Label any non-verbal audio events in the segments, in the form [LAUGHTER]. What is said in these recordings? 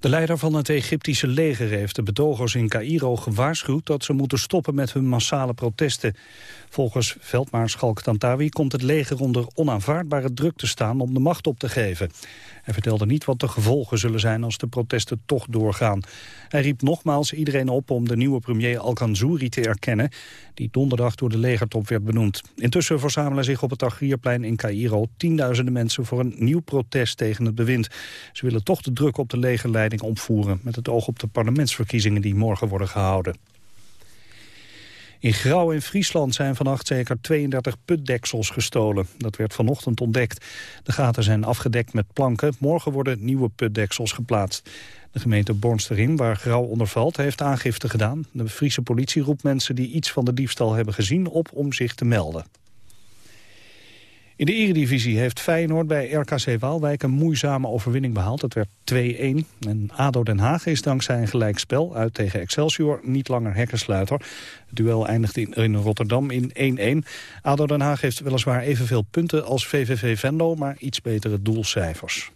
De leider van het Egyptische leger heeft de betogers in Cairo gewaarschuwd dat ze moeten stoppen met hun massale protesten. Volgens veldmaarschalk Tantawi komt het leger onder onaanvaardbare druk te staan om de macht op te geven. Hij vertelde niet wat de gevolgen zullen zijn als de protesten toch doorgaan. Hij riep nogmaals iedereen op om de nieuwe premier Al-Kanzouri te erkennen... die donderdag door de legertop werd benoemd. Intussen verzamelen zich op het Tahrirplein in Cairo... tienduizenden mensen voor een nieuw protest tegen het bewind. Ze willen toch de druk op de opvoeren... met het oog op de parlementsverkiezingen die morgen worden gehouden. In Grauw in Friesland zijn vannacht zeker 32 putdeksels gestolen. Dat werd vanochtend ontdekt. De gaten zijn afgedekt met planken. Morgen worden nieuwe putdeksels geplaatst. De gemeente Bornsterin, waar Grauw onder valt, heeft aangifte gedaan. De Friese politie roept mensen die iets van de diefstal hebben gezien op om zich te melden. In de eredivisie heeft Feyenoord bij RKC Waalwijk een moeizame overwinning behaald. Het werd 2-1. En ADO Den Haag is dankzij een gelijkspel uit tegen Excelsior niet langer hekkensluiter. Het duel eindigde in, Rotterdam in 1-1. ADO Den Haag heeft weliswaar evenveel punten als VVV Venlo, maar iets betere doelcijfers.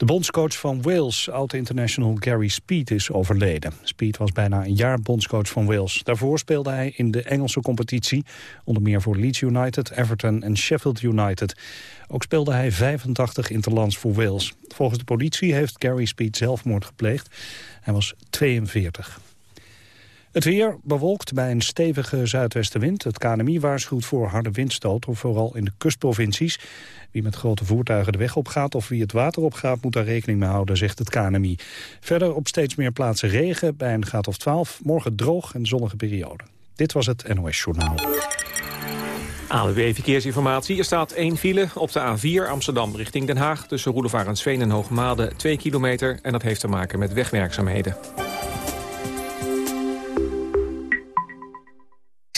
De bondscoach van Wales, oud-international Gary Speed, is overleden. Speed was bijna een jaar bondscoach van Wales. Daarvoor speelde hij in de Engelse competitie, onder meer voor Leeds United, Everton en Sheffield United. Ook speelde hij 85 interlands voor Wales. Volgens de politie heeft Gary Speed zelfmoord gepleegd. Hij was 42. Het weer bewolkt bij een stevige zuidwestenwind. Het KNMI waarschuwt voor harde windstoten, vooral in de kustprovincies. Wie met grote voertuigen de weg op gaat of wie het water opgaat... moet daar rekening mee houden, zegt het KNMI. Verder op steeds meer plaatsen regen, bij een graad of 12. Morgen droog en zonnige periode. Dit was het NOS Journaal. ANWB Verkeersinformatie. Er staat één file op de A4 Amsterdam richting Den Haag... tussen Roelevarensveen en Hoogmade 2 kilometer. En dat heeft te maken met wegwerkzaamheden.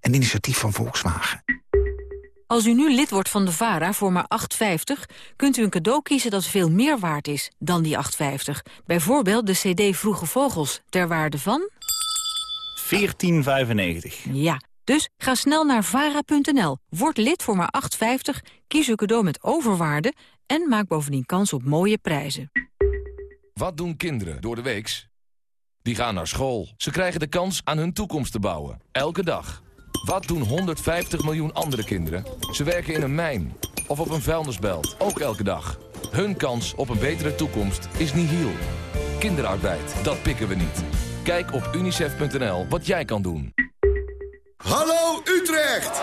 Een initiatief van Volkswagen. Als u nu lid wordt van de VARA voor maar 8,50... kunt u een cadeau kiezen dat veel meer waard is dan die 8,50. Bijvoorbeeld de cd Vroege Vogels, ter waarde van... 14,95. Ja, dus ga snel naar vara.nl, word lid voor maar 8,50... kies uw cadeau met overwaarde en maak bovendien kans op mooie prijzen. Wat doen kinderen door de weeks? Die gaan naar school. Ze krijgen de kans aan hun toekomst te bouwen. Elke dag. Wat doen 150 miljoen andere kinderen? Ze werken in een mijn of op een vuilnisbelt, ook elke dag. Hun kans op een betere toekomst is nihil. Kinderarbeid, dat pikken we niet. Kijk op unicef.nl wat jij kan doen. Hallo Utrecht!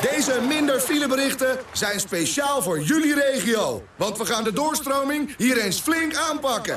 Deze minder fileberichten zijn speciaal voor jullie regio. Want we gaan de doorstroming hier eens flink aanpakken.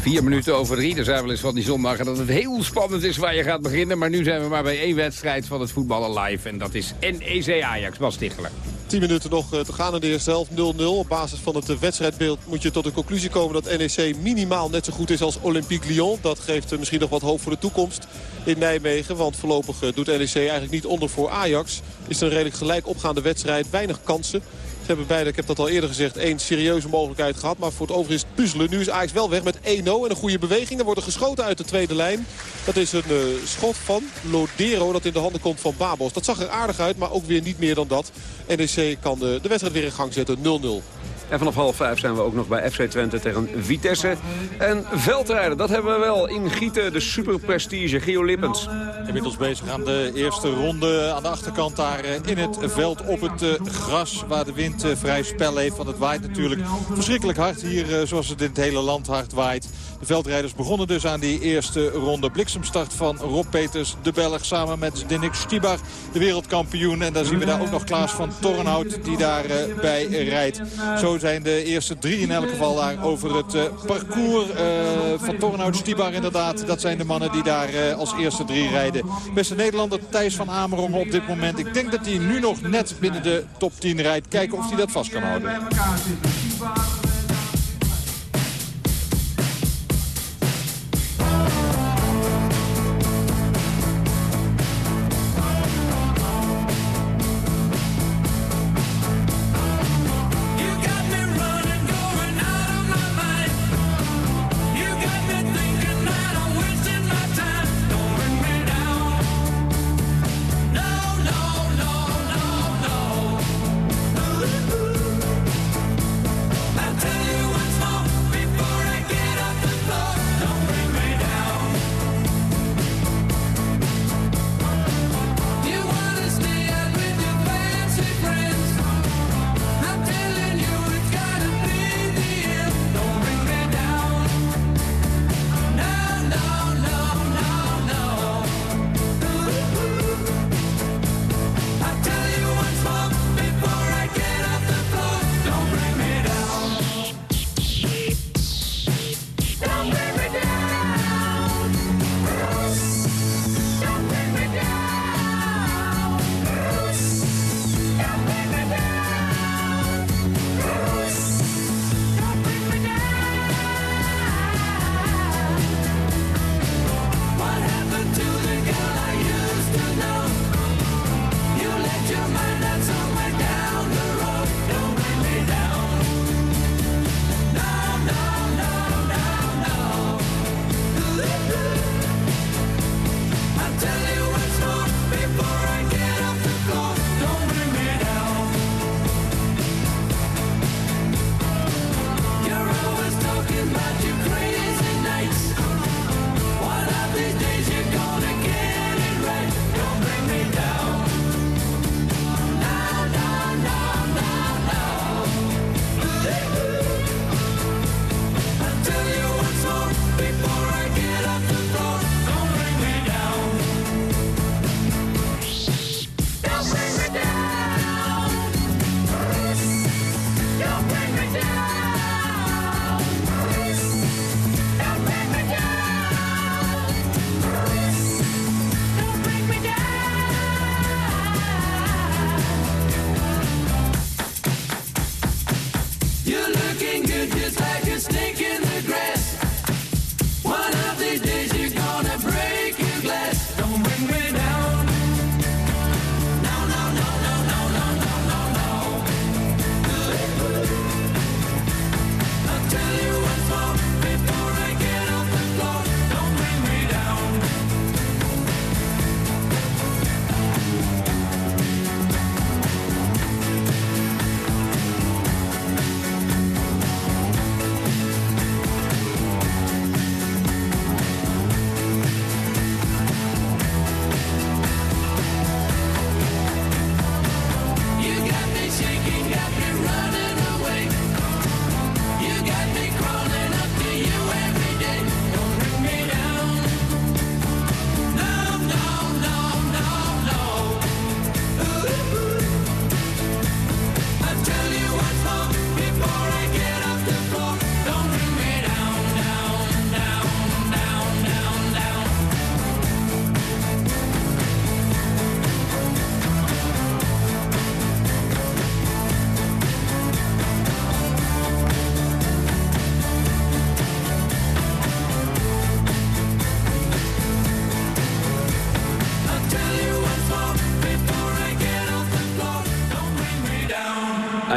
Vier minuten over drie. Er zijn wel eens van die zondag dat het heel spannend is waar je gaat beginnen. Maar nu zijn we maar bij één wedstrijd van het voetballen live. En dat is NEC Ajax. Bas Tichelen. 10 minuten nog eh, te gaan in de eerste helft. 0-0. Op basis van het eh, wedstrijdbeeld moet je tot de conclusie komen dat NEC minimaal net zo goed is als Olympique Lyon. Dat geeft eh, misschien nog wat hoop voor de toekomst in Nijmegen. Want voorlopig doet NEC eigenlijk niet onder voor Ajax. Is een redelijk gelijk opgaande wedstrijd. Weinig kansen. Ze hebben beide, ik heb dat al eerder gezegd, één serieuze mogelijkheid gehad. Maar voor het overige is puzzelen. Nu is Ajax wel weg met 1-0 en een goede beweging. Er wordt geschoten uit de tweede lijn. Dat is een uh, schot van Lodero dat in de handen komt van Babos. Dat zag er aardig uit, maar ook weer niet meer dan dat. NEC kan de, de wedstrijd weer in gang zetten. 0-0. En vanaf half vijf zijn we ook nog bij FC Twente tegen Vitesse. En veldrijden, dat hebben we wel in Gieten, de superprestige. Gio Lippens. Inmiddels bezig aan de eerste ronde. Aan de achterkant daar eh, in het veld op het eh, gras. Waar de wind eh, vrij spel heeft. Want het waait natuurlijk verschrikkelijk hard hier. Zoals het in het hele land hard waait. De veldrijders begonnen dus aan die eerste ronde. Bliksemstart van Rob Peters, de Belg, samen met Dinik Stibar, de wereldkampioen. En dan zien we daar ook nog Klaas van Tornhout die daarbij bij rijdt. Zo zijn de eerste drie in elk geval daar over het uh, parcours. Uh, van Tornhout, Stibar inderdaad. Dat zijn de mannen die daar als eerste drie rijden. Beste Nederlander Thijs van Amerongen op dit moment. Ik denk dat hij nu nog net binnen de top 10 rijdt. Kijken of hij dat vast kan houden.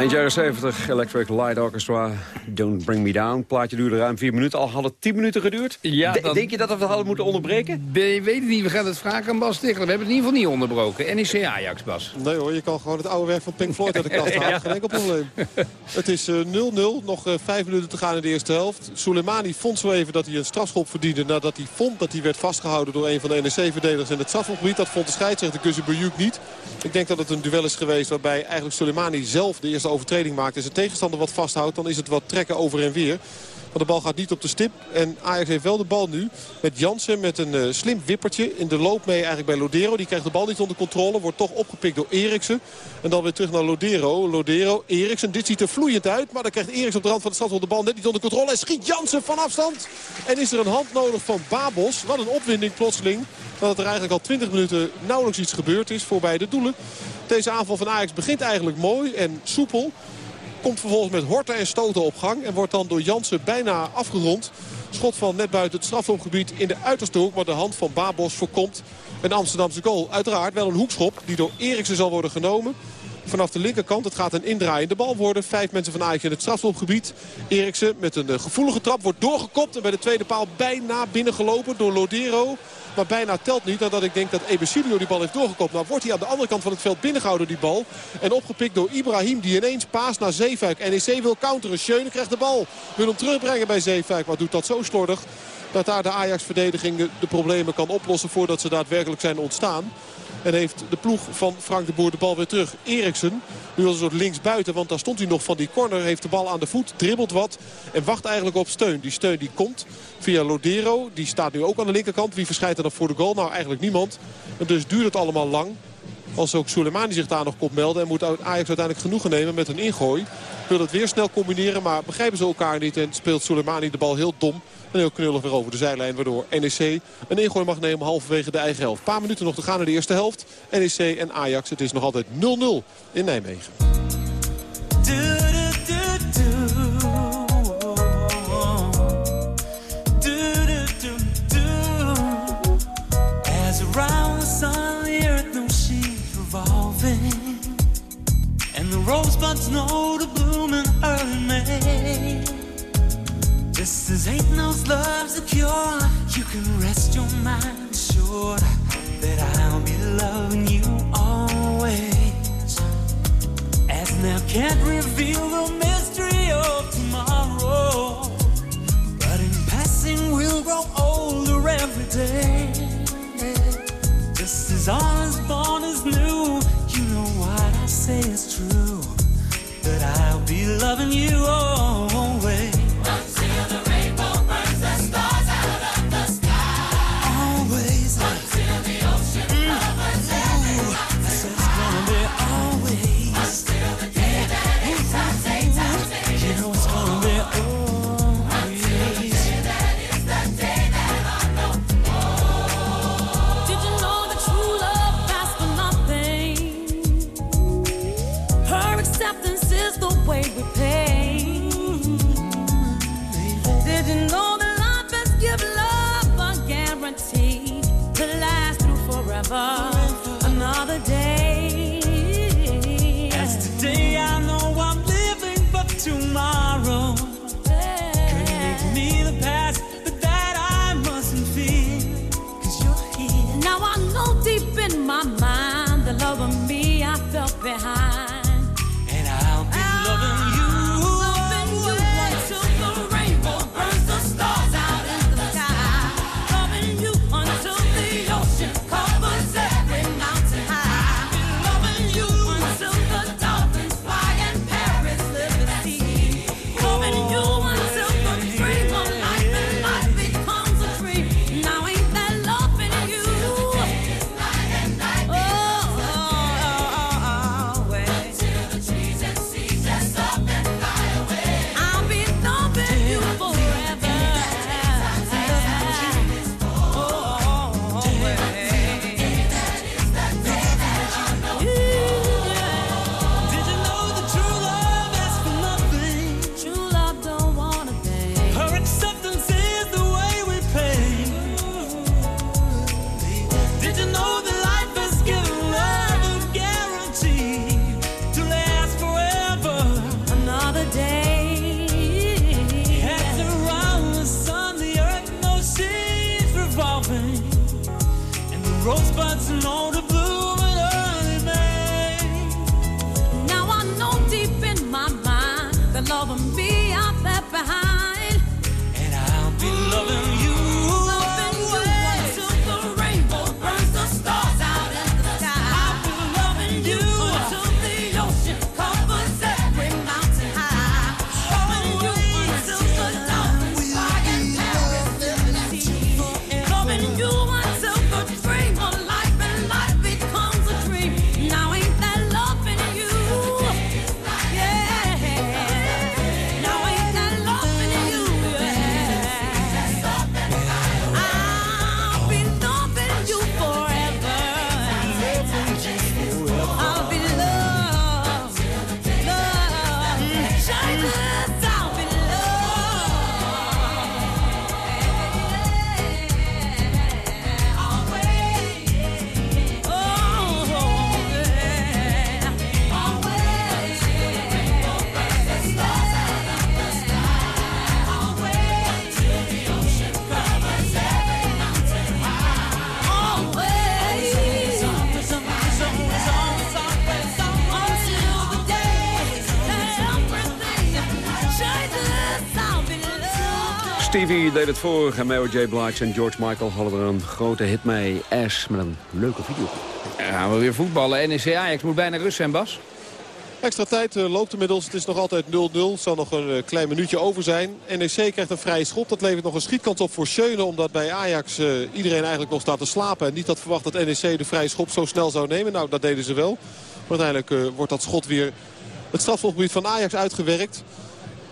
Eind jaren 70, Electric Light Orchestra, Don't Bring Me Down. Plaatje duurde ruim vier minuten, al had het tien minuten geduurd. Ja, dat... Denk je dat we het hadden moeten onderbreken? Ik weet het niet, we gaan het vragen aan Bas Tichler. We hebben het in ieder geval niet onderbroken. NEC Ajax, Bas. Nee hoor, je kan gewoon het oude werk van Pink Floyd uit de kast [LAUGHS] halen. Geen enkel probleem. Het is 0-0, nog uh, vijf minuten te gaan in de eerste helft. Soleimani vond zo even dat hij een strafschop verdiende... nadat hij vond dat hij werd vastgehouden door een van de NEC-verdedigers in het strafschopgebied. Dat vond de scheidsrechter Guzzi niet. Ik denk dat het een duel is geweest waarbij eigenlijk Soleimani zelf de eerste overtreding maakt zijn tegenstander wat vasthoudt... dan is het wat trekken over en weer. De bal gaat niet op de stip. En Ajax heeft wel de bal nu met Jansen met een uh, slim wippertje. In de loop mee eigenlijk bij Lodero. Die krijgt de bal niet onder controle. Wordt toch opgepikt door Eriksen. En dan weer terug naar Lodero. Lodero, Eriksen. Dit ziet er vloeiend uit. Maar dan krijgt Eriksen op de rand van de stad de bal net niet onder controle. En schiet Jansen van afstand. En is er een hand nodig van Babos. Wat een opwinding plotseling. Dat er eigenlijk al 20 minuten nauwelijks iets gebeurd is voor beide doelen. Deze aanval van Ajax begint eigenlijk mooi en soepel. Komt vervolgens met horten en stoten op gang. En wordt dan door Jansen bijna afgerond. Schot van net buiten het strafhofgebied in de uiterste hoek. Maar de hand van Babos voorkomt een Amsterdamse goal. Uiteraard wel een hoekschop die door Eriksen zal worden genomen. Vanaf de linkerkant, het gaat een indraaiende bal worden. Vijf mensen van Ajax in het strafschopgebied. Eriksen met een eh, gevoelige trap wordt doorgekopt. En bij de tweede paal bijna binnengelopen door Lodero. Maar bijna telt niet nadat ik denk dat Ebesilio die bal heeft doorgekopt. Nou wordt hij aan de andere kant van het veld binnengehouden die bal. En opgepikt door Ibrahim die ineens paast naar Zeefuik. NEC wil counteren. Schöne krijgt de bal. Wil hem terugbrengen bij Zeefuik. Maar doet dat zo slordig dat daar de Ajax-verdediging de problemen kan oplossen voordat ze daadwerkelijk zijn ontstaan. En heeft de ploeg van Frank de Boer de bal weer terug. Eriksen, nu als een soort linksbuiten, want daar stond hij nog van die corner. Heeft de bal aan de voet, dribbelt wat en wacht eigenlijk op steun. Die steun die komt via Lodero. Die staat nu ook aan de linkerkant. Wie verschijnt er dan voor de goal? Nou, eigenlijk niemand. En dus duurt het allemaal lang. Als ook Soleimani zich daar nog komt melden. En moet Ajax uiteindelijk genoegen nemen met een ingooi. Wil het weer snel combineren, maar begrijpen ze elkaar niet. En speelt Soleimani de bal heel dom. En heel knullig weer over de zijlijn. Waardoor NEC een ingooi mag nemen halverwege de eigen helft. Een paar minuten nog te gaan in de eerste helft. NEC en Ajax. Het is nog altijd 0-0 in Nijmegen. As ain't no love's a cure, you can rest your mind assured that I'll be loving you always. As now can't reveal the mystery of tomorrow, but in passing we'll grow older every day. Just as all is born is new, you know what I say is true. That I'll be loving you always. Voor Mary J. Blige en George Michael hadden er een grote hit mee. Ash met een leuke video. Dan gaan we weer voetballen. NEC Ajax moet bijna rust zijn, Bas. Extra tijd uh, loopt inmiddels. Het is nog altijd 0-0. Er zal nog een uh, klein minuutje over zijn. NEC krijgt een vrije schop. Dat levert nog een schietkans op voor Schöne. Omdat bij Ajax uh, iedereen eigenlijk nog staat te slapen. En niet had verwacht dat NEC de vrije schop zo snel zou nemen. Nou, dat deden ze wel. Maar uiteindelijk wordt dat schot weer het strafschopgebied van Ajax uitgewerkt.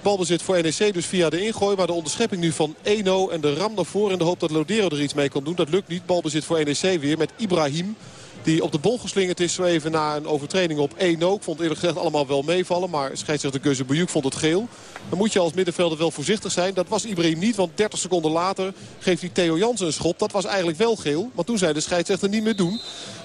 Balbezit voor NEC dus via de ingooi. Maar de onderschepping nu van Eno en de ram naar voren. In de hoop dat Lodero er iets mee kan doen. Dat lukt niet. Balbezit voor NEC weer met Ibrahim. Die op de bol geslingerd is zo even na een overtreding op 1-0. Ik vond eerlijk gezegd allemaal wel meevallen. Maar scheidsrechter Geuze Bujuk vond het geel. Dan moet je als middenvelder wel voorzichtig zijn. Dat was Ibrahim niet, want 30 seconden later geeft hij Theo Jansen een schop. Dat was eigenlijk wel geel. Maar toen zei de scheidsrechter niet meer doen.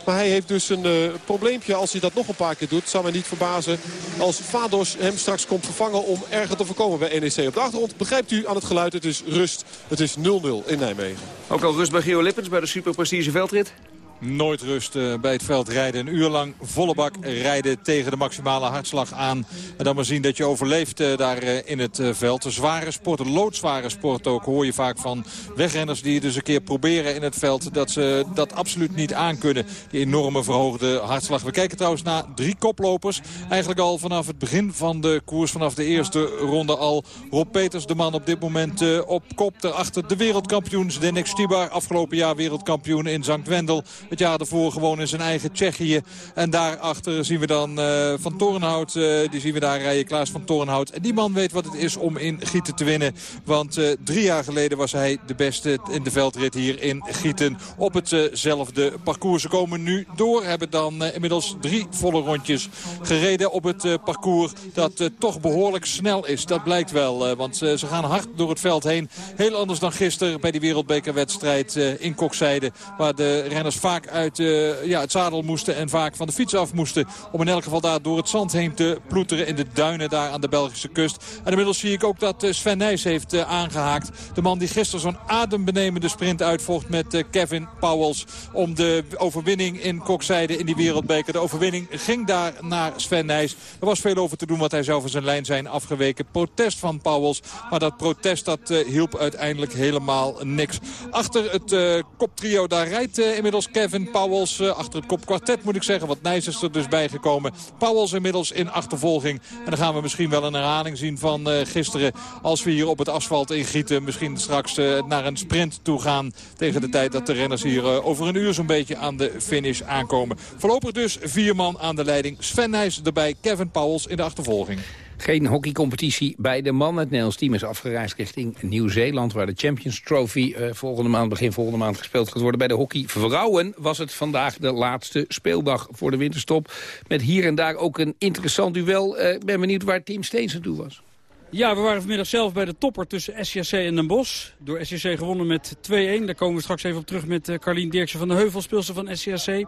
Maar hij heeft dus een uh, probleempje als hij dat nog een paar keer doet. Zou mij niet verbazen als Vados hem straks komt vervangen om erger te voorkomen bij NEC. Op de achtergrond begrijpt u aan het geluid. Het is rust. Het is 0-0 in Nijmegen. Ook al rust bij Geo Lippens bij de Super Prestige veldrit? Nooit rust uh, bij het veld rijden. Een uur lang volle bak rijden tegen de maximale hartslag aan. En dan maar zien dat je overleeft uh, daar uh, in het veld. Een zware sport, een loodzware sport ook. Hoor je vaak van wegrenners die dus een keer proberen in het veld. Dat ze dat absoluut niet aankunnen. Die enorme verhoogde hartslag. We kijken trouwens naar drie koplopers. Eigenlijk al vanaf het begin van de koers. Vanaf de eerste ronde al. Rob Peters, de man op dit moment op kop. Daarachter de wereldkampioen Zdenek Stibar. Afgelopen jaar wereldkampioen in Zankt Wendel. Het jaar daarvoor gewoon in zijn eigen Tsjechië. En daarachter zien we dan uh, Van Torenhout. Uh, die zien we daar rijden, Klaas van Torenhout. En die man weet wat het is om in Gieten te winnen. Want uh, drie jaar geleden was hij de beste in de veldrit hier in Gieten. Op hetzelfde parcours. Ze komen nu door. Hebben dan inmiddels drie volle rondjes gereden op het parcours. Dat toch behoorlijk snel is. Dat blijkt wel. want ze gaan hard door het veld heen. Heel anders dan gisteren bij die wereldbekerwedstrijd in Kokzijde. Waar de renners vaak uit uh, ja, het zadel moesten en vaak van de fiets af moesten. Om in elk geval daar door het zand heen te ploeteren in de duinen daar aan de Belgische kust. En inmiddels zie ik ook dat uh, Sven Nijs heeft uh, aangehaakt. De man die gisteren zo'n adembenemende sprint uitvocht met Kevin Powels. Om de overwinning in Kokzijde in die wereldbeker. De overwinning ging daar naar Sven Nijs. Er was veel over te doen wat hij zou van zijn lijn zijn afgeweken. Protest van Powels. Maar dat protest dat hielp uiteindelijk helemaal niks. Achter het koptrio daar rijdt inmiddels Kevin Kevin Powels uh, achter het kopkwartet moet ik zeggen. Wat Nijs is er dus bijgekomen. Powels inmiddels in achtervolging. En dan gaan we misschien wel een herhaling zien van uh, gisteren. Als we hier op het asfalt ingieten. Misschien straks uh, naar een sprint toe gaan. Tegen de tijd dat de renners hier over een uur zo'n beetje aan de finish aankomen. Voorlopig dus vier man aan de leiding. Sven Nijs erbij. Kevin Powels in de achtervolging. Geen hockeycompetitie bij de mannen. Het Nederlands team is afgereisd richting Nieuw-Zeeland... waar de Champions Trophy uh, volgende maand, begin volgende maand gespeeld gaat worden. Bij de hockeyvrouwen was het vandaag de laatste speeldag voor de winterstop. Met hier en daar ook een interessant duel. Uh, ik ben benieuwd waar Team Steens aan toe was. Ja, we waren vanmiddag zelf bij de topper tussen SCC en Den Bosch. Door SCC gewonnen met 2-1. Daar komen we straks even op terug met uh, Carlien Dirksen van de Heuvel, speelster van SCC.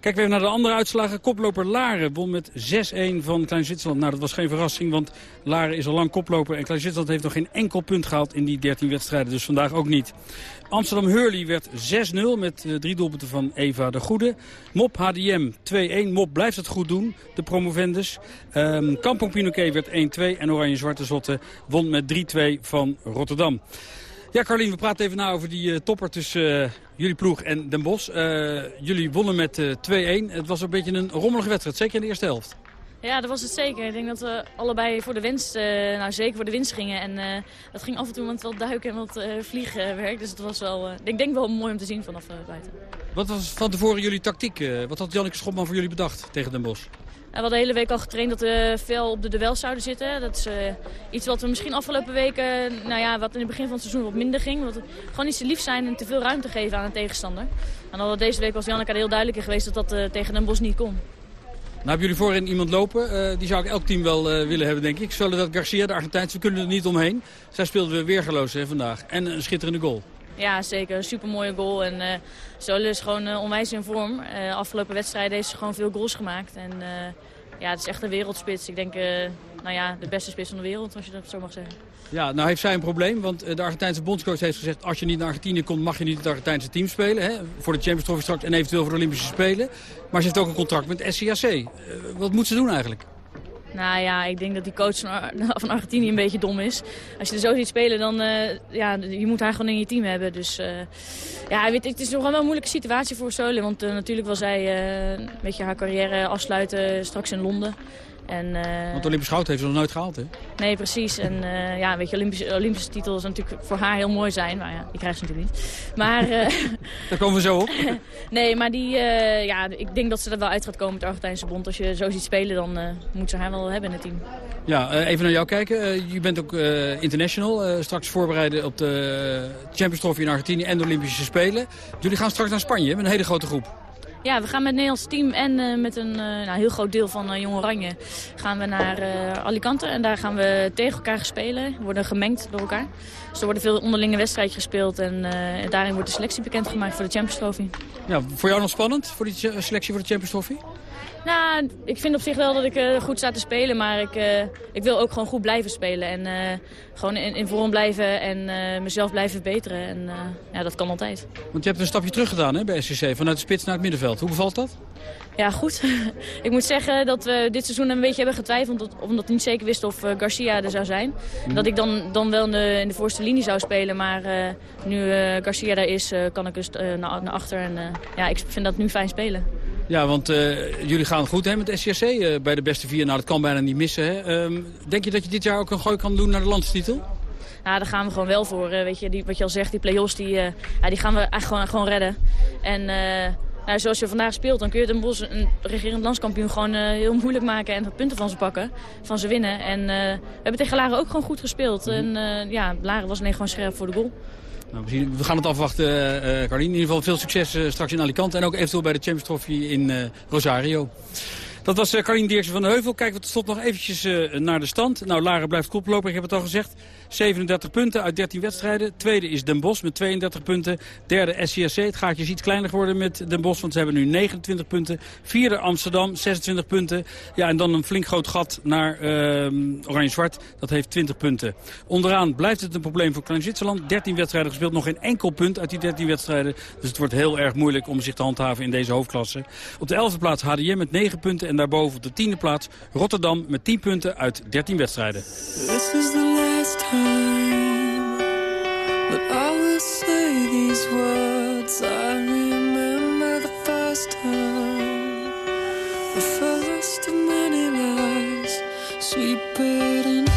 Kijken we even naar de andere uitslagen. Koploper Laren won met 6-1 van Klein Zwitserland. Nou, dat was geen verrassing, want Laren is al lang koploper. En Klein Zwitserland heeft nog geen enkel punt gehaald in die 13 wedstrijden. Dus vandaag ook niet. Amsterdam-Hurley werd 6-0 met uh, drie doelpunten van Eva de Goede. Mop HDM 2-1. Mop blijft het goed doen, de promovendus. Um, Kampong Pinoquet werd 1-2 en Oranje Zwarte Zotte won met 3-2 van Rotterdam. Ja, Carlien, we praten even na over die uh, topper tussen uh, jullie ploeg en Den Bosch. Uh, jullie wonnen met 2-1. Het was een beetje een rommelige wedstrijd, zeker in de eerste helft. Ja, dat was het zeker. Ik denk dat we allebei voor de winst, nou zeker voor de winst gingen. En dat ging af en toe met wat duiken en wat vliegwerk. Dus het was wel, ik denk wel mooi om te zien vanaf buiten. Wat was van tevoren jullie tactiek? wat had Janneke Schopman voor jullie bedacht tegen Den Bosch? We hadden de hele week al getraind dat we veel op de duels zouden zitten. Dat is uh, iets wat we misschien afgelopen weken, nou ja, wat in het begin van het seizoen wat minder ging. Want we gewoon niet zo lief zijn en te veel ruimte geven aan een tegenstander. En dan deze week was Janneke er heel duidelijk in geweest dat dat uh, tegen Den Bos niet kon. Nou hebben jullie voorin iemand lopen. Die zou ik elk team wel willen hebben, denk ik. Soledad Garcia, de Argentijnse, we kunnen er niet omheen. Zij speelde weer weergeloos hè, vandaag. En een schitterende goal. Ja, zeker. Een supermooie goal. En uh, Soledad is gewoon uh, onwijs in vorm. Uh, afgelopen wedstrijden heeft ze gewoon veel goals gemaakt. En ja, het is echt een wereldspits. Ik denk, nou ja, de beste spits van de wereld, als je dat zo mag zeggen. Ja, nou heeft zij een probleem, want de Argentijnse bondscoach heeft gezegd... als je niet naar Argentinië komt, mag je niet het Argentijnse team spelen. Hè, voor de Champions Trophy straks en eventueel voor de Olympische Spelen. Maar ze heeft ook een contract met SCAC. Wat moet ze doen eigenlijk? Nou ja, ik denk dat die coach [LAUGHS] van Argentinië een beetje dom is. Als je er zo ziet spelen, dan uh, ja, je moet haar gewoon in je team hebben. Dus uh, ja, weet, het is nog wel een moeilijke situatie voor Solin. Want uh, natuurlijk wil zij een beetje haar carrière afsluiten straks in Londen. En, uh, Want Olympisch goud heeft ze nog nooit gehaald, hè? Nee, precies. En uh, ja, weet je, Olympische, Olympische titels natuurlijk voor haar heel mooi zijn. Maar ja, die krijgt ze natuurlijk niet. Maar... Uh, [LAUGHS] Daar komen we zo op. [LAUGHS] nee, maar die, ja, ik denk dat ze er wel uit gaat komen met de Argentijnse bond. Als je zo ziet spelen, dan moet ze haar wel hebben in het team. Ja, even naar jou kijken. je bent ook international. straks voorbereiden op de Champions Trophy in Argentinië en de Olympische Spelen. Jullie gaan straks naar Spanje met een hele grote groep. Ja, we gaan met Nederlands team en uh, met een uh, nou, heel groot deel van uh, Jong Oranje gaan we naar Alicante. En daar gaan we tegen elkaar spelen. We worden gemengd door elkaar. Dus er worden veel onderlinge wedstrijden gespeeld. En daarin wordt de selectie bekendgemaakt voor de Champions Trophy. Ja, voor jou nog spannend, voor die selectie voor de Champions Trophy? Nou, ik vind op zich wel dat ik uh, goed sta te spelen, maar ik, uh, ik wil ook gewoon goed blijven spelen. En uh, gewoon in, in, vorm blijven en mezelf blijven verbeteren. En ja, dat kan altijd. Want je hebt een stapje terug gedaan hè, bij SCC, vanuit de spits naar het middenveld. Hoe bevalt dat? Ja, goed. [LAUGHS] ik moet zeggen dat we dit seizoen een beetje hebben getwijfeld... omdat we niet zeker wisten of Garcia er zou zijn. Mm. Dat ik dan, dan wel in de, in de voorste linie zou spelen. Maar nu Garcia daar is, kan ik dus naar, naar achter. En ja, ik vind dat nu fijn spelen. Ja, want uh, jullie gaan goed hè, met SCSC uh, bij de beste vier. Nou, dat kan bijna niet missen. Hè. Um, denk je dat je dit jaar ook een gooi kan doen naar de landstitel? Ja, daar gaan we gewoon wel voor. Uh, weet je, die, wat je al zegt, die play-offs, die, ja, die gaan we eigenlijk gewoon, gewoon redden. En nou, zoals je vandaag speelt, dan kun je Bos, een regerend landskampioen, gewoon heel moeilijk maken en punten van ze pakken. Van ze winnen. En we hebben tegen Laren ook gewoon goed gespeeld. En ja, Laren was alleen gewoon scherp voor de goal. Nou, we, gaan het afwachten, uh, Carlien. In ieder geval veel succes uh, straks in Alicante. En ook eventueel bij de Champions Trophy in Rosario. Dat was Carlien Dirksen van de Heuvel. Kijken we tot slot nog eventjes naar de stand. Nou, Lara blijft koploper, ik heb het al gezegd. 37 punten uit 13 wedstrijden. Tweede is Den Bosch met 32 punten. Derde SCSC. Het gaatje is iets kleiner geworden met Den Bosch, want ze hebben nu 29 punten. Vierde Amsterdam, 26 punten. Ja, en dan een flink groot gat naar uh, Oranje-Zwart. Dat heeft 20 punten. Onderaan blijft het een probleem voor Klein Zwitserland. 13 wedstrijden gespeeld, nog geen enkel punt uit die 13 wedstrijden. Dus het wordt heel erg moeilijk om zich te handhaven in deze hoofdklasse. Op de 11e plaats HDM met 9 punten. En daarboven op de 10e plaats Rotterdam met 10 punten uit 13 wedstrijden. This is the last that I will say these words. I remember the first time, the first of many lies, sweet into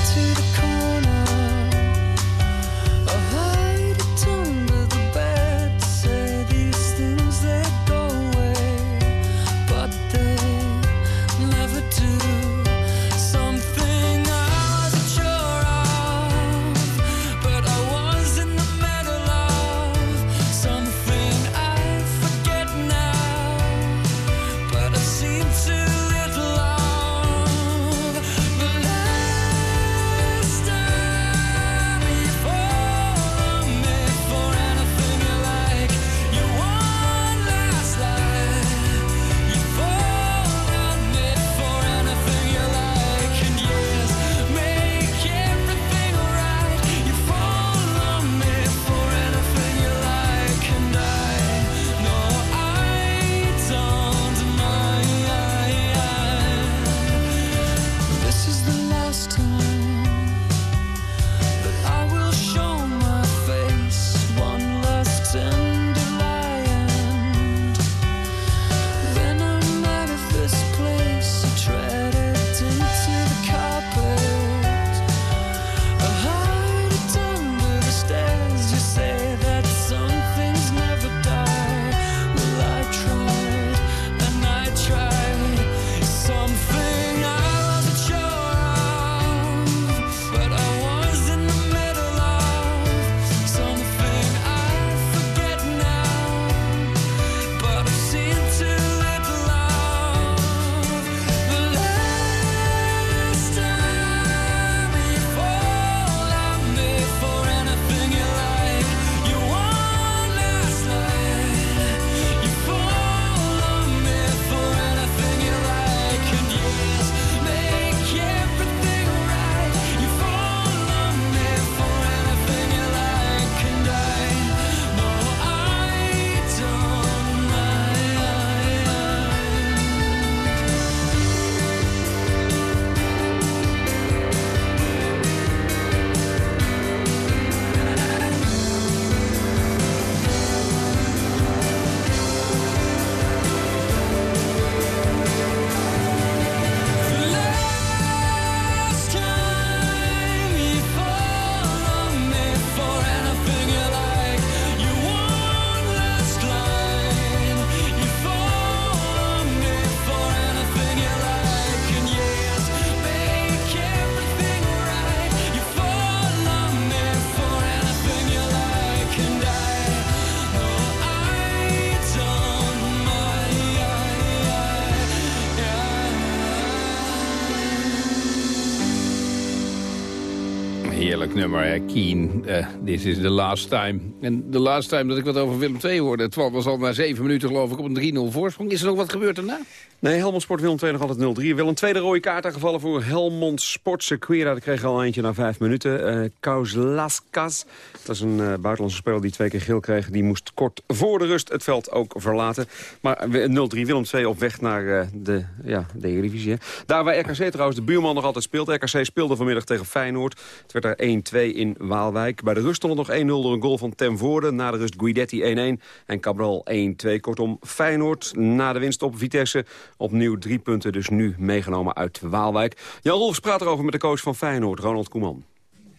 hè? Keen. Uh, this is the last time. En de last time dat ik wat over Willem II hoorde... het was al na zeven minuten geloof ik op een 3-0 voorsprong. Is er nog wat gebeurd daarna? Nee, Helmond Sport Willem II nog altijd 0-3. Willem tweede rode kaart aangevallen voor Helmond Sport. Dat kreeg al eentje na vijf minuten. Uh, Kauslaskas, dat is een uh, buitenlandse speler die twee keer geel kreeg. Die moest kort voor de rust het veld ook verlaten. Maar 0-3 Willem II op weg naar de, ja, de Eredivisie. Daar waar RKC trouwens de buurman nog altijd speelt. RKC speelde vanmiddag tegen Feyenoord. Het werd daar 1-2 in Waalwijk. Bij de rust stond nog 1-0 door een goal van Ten Voorde. Na de rust Guidetti 1-1 en Cabral 1-2. Kortom, Feyenoord na de winst op Vitesse Opnieuw drie punten dus nu meegenomen uit Waalwijk. Jan Rolfs praat erover met de coach van Feyenoord, Ronald Koeman.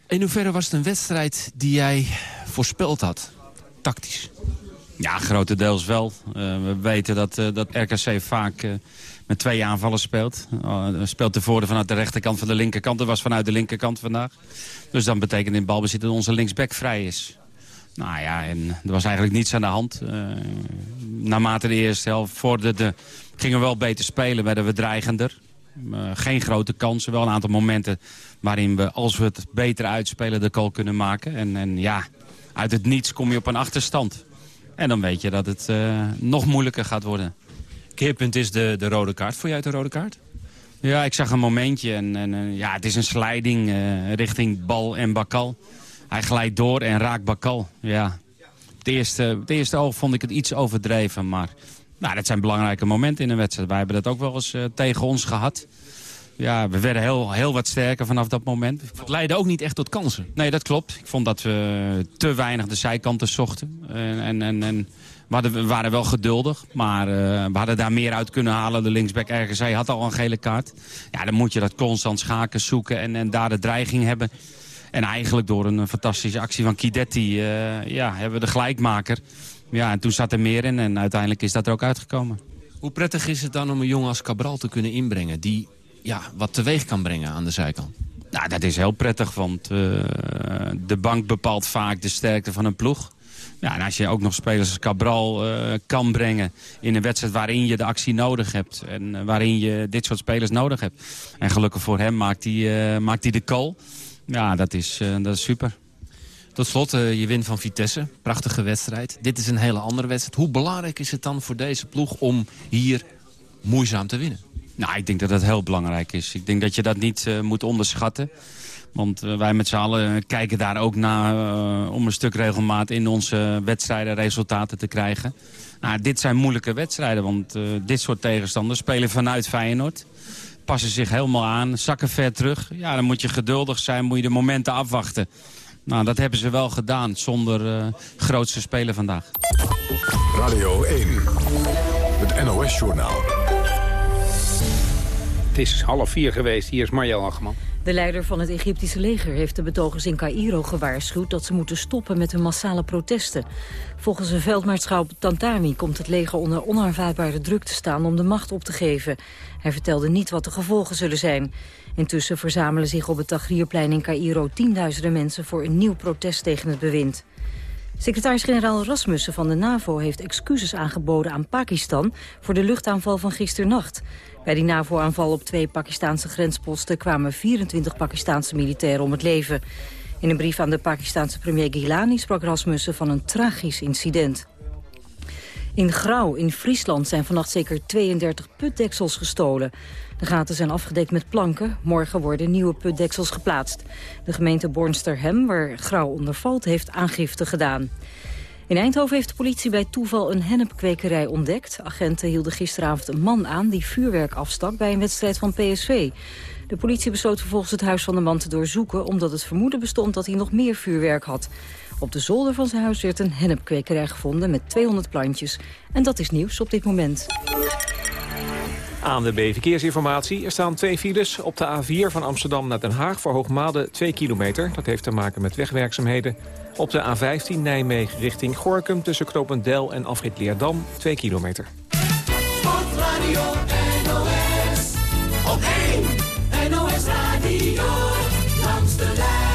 In hoeverre was het een wedstrijd die jij voorspeld had, tactisch? Ja, grotendeels wel. Uh, we weten dat, uh, dat RKC vaak uh, met twee aanvallen speelt. speelt tevoren vanuit de rechterkant van de linkerkant. Dat was vanuit de linkerkant vandaag. Dus dan betekent in balbezit dat onze linksback vrij is. Nou ja, en er was eigenlijk niets aan de hand. naarmate de eerste helft vorderde Gingen we wel beter spelen, werden we dreigender. Uh, geen grote kansen, wel een aantal momenten waarin we, als we het beter uitspelen, de goal kunnen maken. En, en ja, uit het niets kom je op een achterstand. En dan weet je dat het uh, nog moeilijker gaat worden. Keerpunt is de, de rode kaart. Voor jij uit de rode kaart? Ja, ik zag een momentje. En, en uh, ja, het is een slijding richting Bal en Bakal. Hij glijdt door en raakt Bakal. Ja. Het eerste, het eerste oog vond ik het iets overdreven, maar nou, dat zijn belangrijke momenten in een wedstrijd. Wij hebben dat ook wel eens uh, tegen ons gehad. Ja, we werden heel, heel wat sterker vanaf dat moment. Het leidde ook niet echt tot kansen. Nee, dat klopt. Ik vond dat we te weinig de zijkanten zochten. En, en, en, we, hadden, we, waren wel geduldig, maar uh, we hadden daar meer uit kunnen halen. De linksback ergens, hij had al een gele kaart. Ja, dan moet je dat constant schaken, zoeken en, en daar de dreiging hebben. En eigenlijk door een fantastische actie van Kidetti uh, ja, hebben we de gelijkmaker. Ja, en toen zat er meer in en uiteindelijk is dat er ook uitgekomen. Hoe prettig is het dan om een jongen als Cabral te kunnen inbrengen... die ja, wat teweeg kan brengen aan de zijkant? Nou, dat is heel prettig, want uh, de bank bepaalt vaak de sterkte van een ploeg. Ja, en als je ook nog spelers als Cabral uh, kan brengen in een wedstrijd waarin je de actie nodig hebt. En waarin je dit soort spelers nodig hebt. En gelukkig voor hem maakt hij, maakt hij de call. Ja, dat is, dat is super. Tot slot, uh, je wint van Vitesse. Prachtige wedstrijd. Dit is een hele andere wedstrijd. Hoe belangrijk is het dan voor deze ploeg om hier moeizaam te winnen? Nou, ik denk dat dat heel belangrijk is. Ik denk dat je dat niet uh, moet onderschatten. Want uh, wij met z'n allen kijken daar ook naar om een stuk regelmaat in onze wedstrijden resultaten te krijgen. Nou, dit zijn moeilijke wedstrijden, want dit soort tegenstanders spelen vanuit Feyenoord passen zich helemaal aan, zakken ver terug. Ja, dan moet je geduldig zijn, moet je de momenten afwachten. Nou, dat hebben ze wel gedaan zonder uh, grootste speler vandaag. Radio 1, het NOS-journaal. Het is half vier geweest. Hier is Marjel Agman. De leider van het Egyptische leger heeft de betogers in Cairo gewaarschuwd... dat ze moeten stoppen met hun massale protesten. Volgens een veldmaarschalk Tantami komt het leger onder onaanvaardbare druk te staan... om de macht op te geven. Hij vertelde niet wat de gevolgen zullen zijn. Intussen verzamelen zich op het Tahrirplein in Cairo tienduizenden mensen voor een nieuw protest tegen het bewind. Secretaris-generaal Rasmussen van de NAVO heeft excuses aangeboden aan Pakistan voor de luchtaanval van gisternacht. Bij die NAVO-aanval op twee Pakistanse grensposten kwamen 24 Pakistanse militairen om het leven. In een brief aan de Pakistanse premier Gilani sprak Rasmussen van een tragisch incident. In Grauw in Friesland zijn vannacht zeker 32 putdeksels gestolen. De gaten zijn afgedekt met planken. Morgen worden nieuwe putdeksels geplaatst. De gemeente Bornsterhem, waar Grauw onder valt, heeft aangifte gedaan. In Eindhoven heeft de politie bij toeval een hennepkwekerij ontdekt. Agenten hielden gisteravond een man aan die vuurwerk afstak bij een wedstrijd van PSV. De politie besloot vervolgens het huis van de man te doorzoeken... omdat het vermoeden bestond dat hij nog meer vuurwerk had. Op de zolder van zijn huis werd een hennepkwekerij gevonden met 200 plantjes. En dat is nieuws op dit moment. Aan de B-verkeersinformatie. Er staan twee files op de A4 van Amsterdam naar Den Haag... voor Hoogmade 2 kilometer. Dat heeft te maken met wegwerkzaamheden. Op de A15 Nijmegen richting Gorkum tussen Knopendel en Afrit Leerdam 2 kilometer. Sportradio NOS op 1 NOS Radio langs de lijn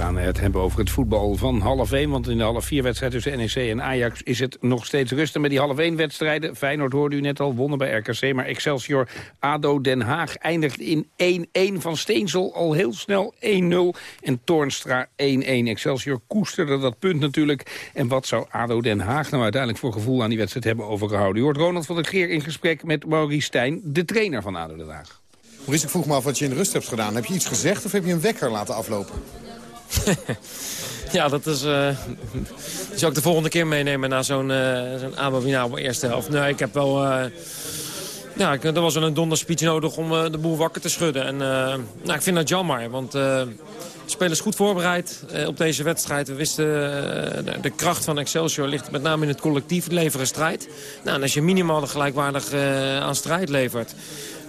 gaan het hebben over het voetbal van half 1. Want in de half 4 wedstrijd tussen NEC en Ajax is het nog steeds rustig met die half 1 wedstrijden. Feyenoord hoorde u net al, wonnen bij RKC. Maar Excelsior ADO Den Haag eindigt in 1-1 van Steensel al heel snel 1-0. En Toornstra 1-1. Excelsior koesterde dat punt natuurlijk. En wat zou ADO Den Haag nou uiteindelijk voor gevoel aan die wedstrijd hebben overgehouden? U hoort Ronald van der Geer in gesprek met Maurice Stijn, de trainer van ADO Den Haag. Maurice, ik vroeg me af wat je in de rust hebt gedaan. Heb je iets gezegd of heb je een wekker laten aflopen? [LAUGHS] ja, dat is... Uh, zou ik de volgende keer meenemen na zo'n uh, zo'n abominabel eerste helft. Nee, ik heb wel... Uh, ja, ik, er was wel een donderspeech nodig om de boel wakker te schudden. En nou, ik vind dat jammer, want... de spelers goed voorbereid op deze wedstrijd. We wisten de, de, kracht van Excelsior ligt met name in het collectief leveren strijd. Nou, en als je minimaal gelijkwaardig aan strijd levert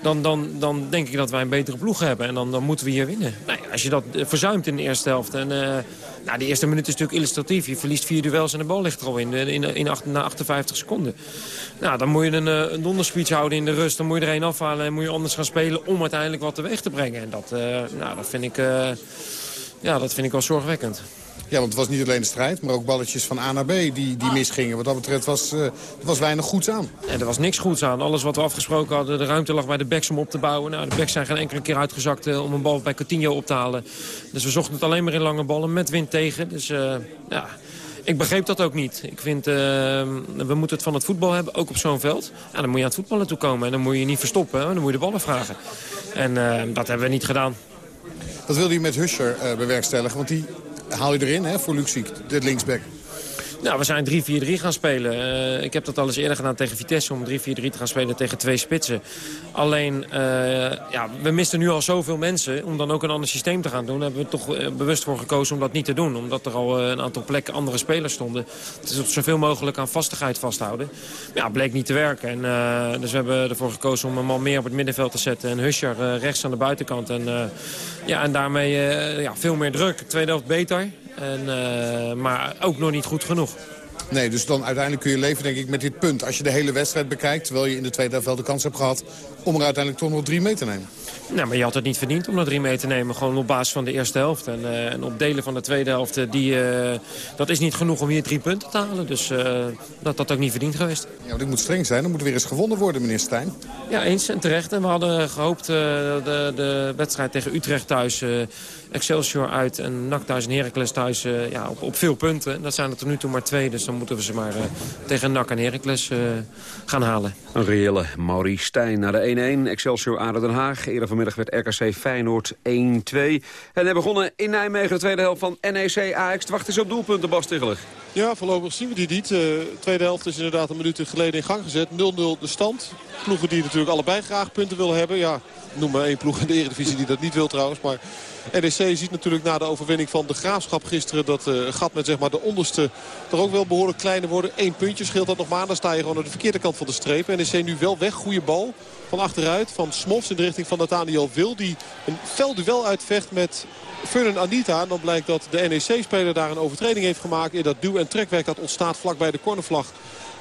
dan, dan, dan denk ik dat wij een betere ploeg hebben. En dan, dan moeten we hier winnen. Nou als je dat eh, verzuimt in de eerste helft... En, uh, nou, de eerste minuut is natuurlijk illustratief. Je verliest vier duels en de bal ligt er al in, in, in, in na 58 seconden. Nou, dan moet je een, eh, een donderspeech houden in de rust. Dan moet je er een afhalen en moet je anders gaan spelen... om uiteindelijk wat teweeg te brengen. En dat, nou, dat, vind ik, ja, dat vind ik wel zorgwekkend. Ja, want het was niet alleen de strijd, maar ook balletjes van A naar B die, die misgingen. Wat dat betreft was, uh, was weinig goeds aan. En er was niks goeds aan. Alles wat we afgesproken hadden, de ruimte lag bij de backs om op te bouwen. Nou, de backs zijn geen enkele keer uitgezakt uh, om een bal bij Coutinho op te halen. Dus we zochten het alleen maar in lange ballen met wind tegen. Dus uh, ja... Ik begreep dat ook niet. Ik vind, we moeten het van het voetbal hebben, ook op zo'n veld. Ja, dan moet je aan het voetballen toe komen. En dan moet je niet verstoppen, hè? dan moet je de ballen vragen. En dat hebben we niet gedaan. Dat wilde hij met Huscher bewerkstelligen, want die haal je erin hè, voor Luxiek, de linksback. Nou, we zijn 3-4-3 gaan spelen. Uh, ik heb dat al eens eerder gedaan tegen Vitesse om 3-4-3 te gaan spelen tegen twee spitsen. Alleen, uh, ja, we misten nu al zoveel mensen. Om dan ook een ander systeem te gaan doen, hebben we toch uh, bewust voor gekozen om dat niet te doen. Omdat er al een aantal plekken andere spelers stonden. Dus op zoveel mogelijk aan vastigheid vasthouden. Maar ja, bleek niet te werken. En, dus we hebben ervoor gekozen om een man meer op het middenveld te zetten. En Huscher rechts aan de buitenkant. En, ja, en daarmee ja, veel meer druk. Tweede helft beter. En, uh, maar ook nog niet goed genoeg. Nee, dus dan uiteindelijk kun je leven denk ik met dit punt. Als je de hele wedstrijd bekijkt, terwijl je in de tweede helft wel de kans hebt gehad... om er uiteindelijk toch nog drie mee te nemen. Nou, maar je had het niet verdiend om er drie mee te nemen. Gewoon op basis van de eerste helft. En, uh, en op delen van de tweede helft, uh, die, uh, dat is niet genoeg om hier drie punten te halen. Dus dat had ook niet verdiend geweest. Ja, maar dit moet streng zijn. Dan moet er weer eens gewonnen worden, meneer Stijn. Ja, eens en terecht. En we hadden gehoopt de, de wedstrijd tegen Utrecht thuis... Excelsior uit en NAC thuis en Heracles thuis ja, op, op veel punten. Dat zijn er tot nu toe maar twee. Dus dan moeten we ze maar tegen NAC en Heracles gaan halen. Een reële Maurice Stijn naar de 1-1. Excelsior Aden Den Haag. Eerder vanmiddag werd RKC Feyenoord 1-2. En hij begonnen in Nijmegen de tweede helft van NEC Ajax. Wacht eens op doelpunten, Bas Tichelig. Ja, voorlopig zien we die niet. De uh, tweede helft is inderdaad een minuut geleden in gang gezet. 0-0 de stand. Ploegen die natuurlijk allebei graag punten willen hebben. Ja, noem maar één ploeg in de Eredivisie die dat niet wil trouwens. Maar NEC ziet natuurlijk na de overwinning van de Graafschap gisteren... dat uh, gat met zeg maar, de onderste er ook wel behoorlijk kleiner worden. Eén puntje scheelt dat nog maar. Dan sta je gewoon aan de verkeerde kant van de streep. NEC nu wel weg. Goede bal van achteruit. Van Smofs in de richting van Nathaniel Wil. Die een fel duel uitvecht met Furnen Anita. En dan blijkt dat de NEC-speler daar een overtreding heeft gemaakt. In dat duw- en trekwerk dat ontstaat vlakbij de cornervlag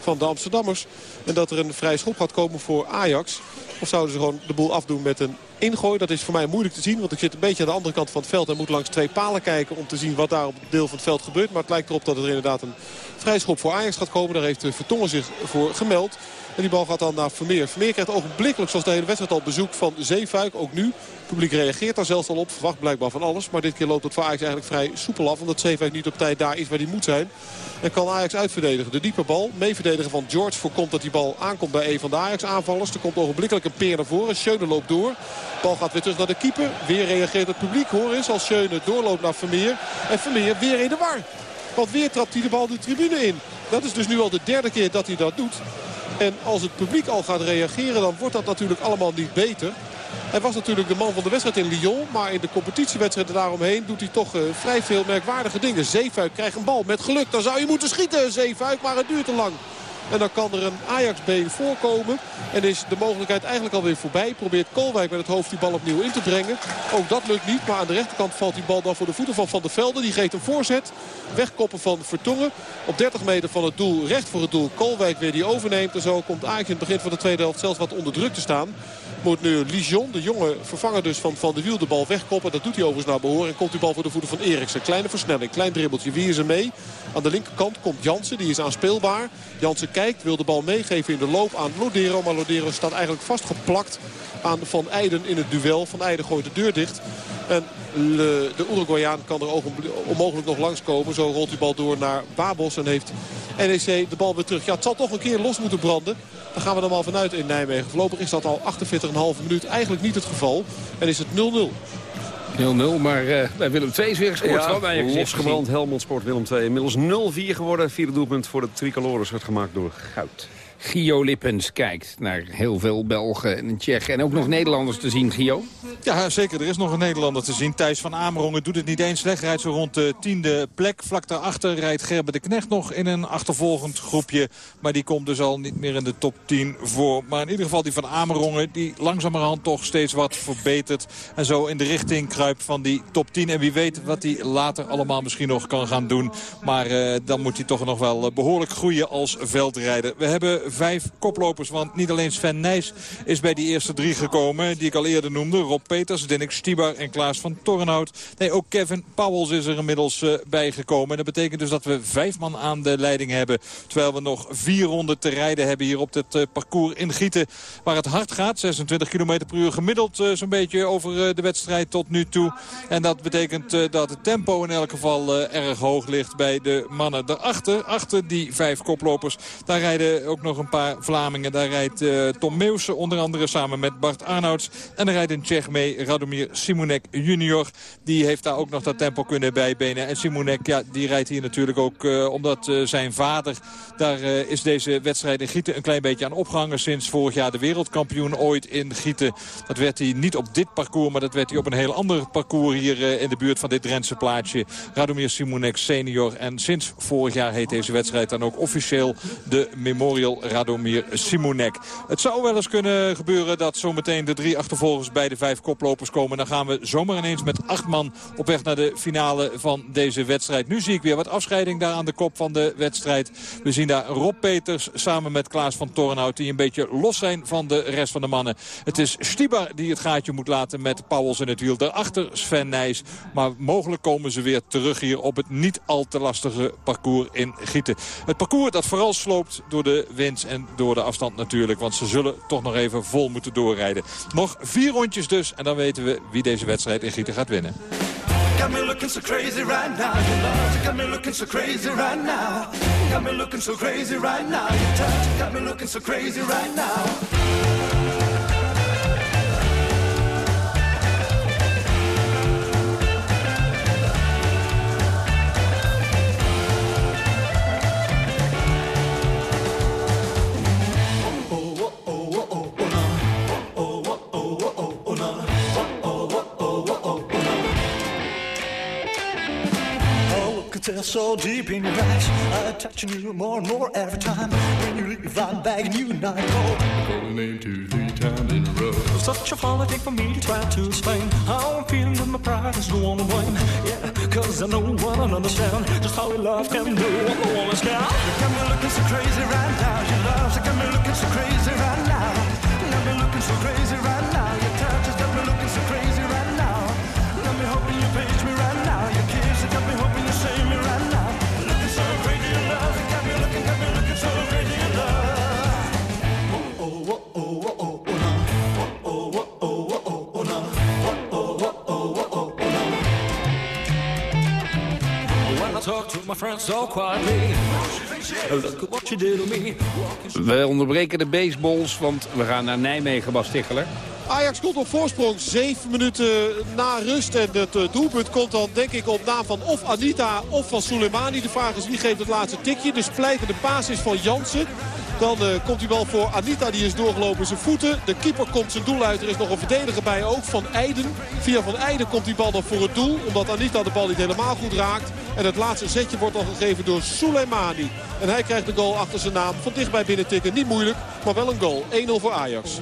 van de Amsterdammers. En dat er een vrij schop gaat komen voor Ajax. Of zouden ze gewoon de boel afdoen met een ingooi? Dat is voor mij moeilijk te zien. Want ik zit een beetje aan de andere kant van het veld. En moet langs twee palen kijken om te zien wat daar op het deel van het veld gebeurt. Maar het lijkt erop dat er inderdaad een vrij schop voor Ajax gaat komen. Daar heeft Vertongen zich voor gemeld. En die bal gaat dan naar Vermeer. Vermeer krijgt ogenblikkelijk zoals de hele wedstrijd al bezoek van Zeefuik. Ook nu. Het publiek reageert daar zelfs al op. Verwacht blijkbaar van alles. Maar dit keer loopt het voor Ajax eigenlijk vrij soepel af. Omdat Zeefuik niet op tijd daar is waar hij moet zijn. En kan Ajax uitverdedigen. De diepe bal. Meeverdedigen van George voorkomt dat die bal aankomt bij een van de Ajax aanvallers. Er komt ogenblikkelijk een peer naar voren. Schöne loopt door. De bal gaat weer terug naar de keeper. Weer reageert het publiek. Hoor eens als Schöne doorloopt naar Vermeer. En Vermeer weer in de war. Want weer trapt hij de bal de tribune in. Dat is dus nu al de derde keer dat hij dat doet. En als het publiek al gaat reageren, dan wordt dat natuurlijk allemaal niet beter. Hij was natuurlijk de man van de wedstrijd in Lyon. Maar in de competitiewedstrijden daaromheen doet hij toch uh, vrij veel merkwaardige dingen. Zeefuik krijgt een bal met geluk. Dan zou je moeten schieten, Zeefuik. Maar het duurt te lang. En dan kan er een Ajax-been voorkomen. En is de mogelijkheid eigenlijk alweer voorbij. Probeert Kolwijk met het hoofd die bal opnieuw in te brengen. Ook dat lukt niet. Maar aan de rechterkant valt die bal dan voor de voeten van Van der Velde. Die geeft een voorzet. Wegkoppen van Vertongen. Op 30 meter van het doel, recht voor het doel. Kolwijk weer die overneemt. En zo komt Ajax in het begin van de tweede helft zelfs wat onder druk te staan. Moet nu Lijon, de jonge vervanger dus van Van de Wiel, de bal wegkoppen. Dat doet hij overigens naar behoren. En komt die bal voor de voeten van Eriksen. Kleine versnelling, klein dribbeltje. Wie is er mee? Aan de linkerkant komt Jansen, die is aanspeelbaar. Jansen kijkt, wil de bal meegeven in de loop aan Lodero. Maar Lodero staat eigenlijk vastgeplakt aan Van Eijden in het duel. Van Eijden gooit de deur dicht. En de Uruguayaan kan er onmogelijk nog langskomen. Zo rolt die bal door naar Babos en heeft NEC de bal weer terug. Ja, het zal toch een keer los moeten branden. Daar gaan we dan al vanuit in Nijmegen. Voorlopig is dat al 48,5 minuut eigenlijk niet het geval. En is het 0-0. 0-0, maar uh, bij Willem II is weer gescoord. Ja, losgebrand Helmond Sport Willem II. Inmiddels 0-4 geworden. Vierde doelpunt voor de tricolores werd gemaakt door Goud. Gio Lippens kijkt naar heel veel Belgen en Tsjechen. En ook nog Nederlanders te zien, Gio? Ja, zeker. Er is nog een Nederlander te zien. Thijs van Amerongen doet het niet eens slecht. Rijdt zo rond de tiende plek. Vlak daarachter rijdt Gerben de Knecht nog in een achtervolgend groepje. Maar die komt dus al niet meer in de top 10 voor. Maar in ieder geval die van Amerongen die langzamerhand toch steeds wat verbetert. En zo in de richting kruipt van die top 10. En wie weet wat hij later allemaal misschien nog kan gaan doen. Maar uh, dan moet hij toch nog wel behoorlijk groeien als veldrijder. We hebben vijf koplopers. Want niet alleen Sven Nijs is bij die eerste drie gekomen. Die ik al eerder noemde. Rob Peters, Dinnik Stibar en Klaas van Tornhout. Nee, ook Kevin Powels is er inmiddels uh, bijgekomen. En dat betekent dus dat we vijf man aan de leiding hebben. Terwijl we nog vier ronden te rijden hebben hier op dit uh, parcours in Gieten. Waar het hard gaat. 26 km per uur gemiddeld uh, zo'n beetje over de wedstrijd tot nu toe. En dat betekent dat het tempo in elk geval erg hoog ligt bij de mannen daarachter. Achter die vijf koplopers. Daar rijden ook nog een paar Vlamingen. Daar rijdt uh, Tom Meeuwse onder andere samen met Bart Arnouds. En er rijdt een Tsjech mee, Radomir Simonek junior. Die heeft daar ook nog dat tempo kunnen bijbenen. En Simonek, ja, die rijdt hier natuurlijk ook uh, omdat uh, zijn vader... daar is deze wedstrijd in Gieten een klein beetje aan opgehangen... sinds vorig jaar de wereldkampioen ooit in Gieten. Dat werd hij niet op dit parcours, maar dat werd hij op een heel ander parcours... hier in de buurt van dit Drentse plaatje. Radomir Simonek senior. En sinds vorig jaar heet deze wedstrijd dan ook officieel de Memorial Radomir Simonek. Het zou wel eens kunnen gebeuren dat zometeen de drie achtervolgers bij de vijf koplopers komen. Dan gaan we zomaar ineens met acht man op weg naar de finale van deze wedstrijd. Nu zie ik weer wat afscheiding daar aan de kop van de wedstrijd. We zien daar Rob Peters samen met Klaas van Tornhout die een beetje los zijn van de rest van de mannen. Het is Stibar die het gaatje moet laten met Pauwels in het wiel. Daarachter Sven Nijs. Maar mogelijk komen ze weer terug hier op het niet al te lastige parcours in Gieten. Het parcours dat vooral sloopt door de wind en door de afstand natuurlijk. Want ze zullen toch nog even vol moeten doorrijden. Nog vier rondjes dus. En dan weten we wie deze wedstrijd in Gieten gaat winnen. They're so deep in your eyes. I'm touching you more and more every time. When you leave, I'm begging you not to go. Call your name two, three times in a row. Such a holiday for me to try to explain. How I'm feeling that my pride is the one to blame. Yeah, cause I know one don't understand just how your love can do what a woman's can. You got me looking so crazy right now. Your love's got me looking so crazy right now. You got me looking so crazy right now. Talk to my friends so quietly, look at what you did to me. We onderbreken de baseballs, want we gaan naar Nijmegen, Bas Ticheler. Ajax komt op voorsprong. Zeven minuten na rust. En het eh, doelpunt komt dan denk ik op naam van of Anita of van Soleimani. De vraag is wie geeft het laatste tikje. De splijtende paas is van Jansen. Dan uh, komt die bal voor Anita, die is doorgelopen zijn voeten. De keeper komt zijn doel uit. Er is nog een verdediger bij, ook van Eiden. Via Van Eiden komt die bal dan voor het doel. Omdat Anita de bal niet helemaal goed raakt. En het laatste zetje wordt al gegeven door Soleimani. En hij krijgt de goal achter zijn naam. Van dichtbij binnen tikken. Niet moeilijk, maar wel een goal. 1-0 voor Ajax.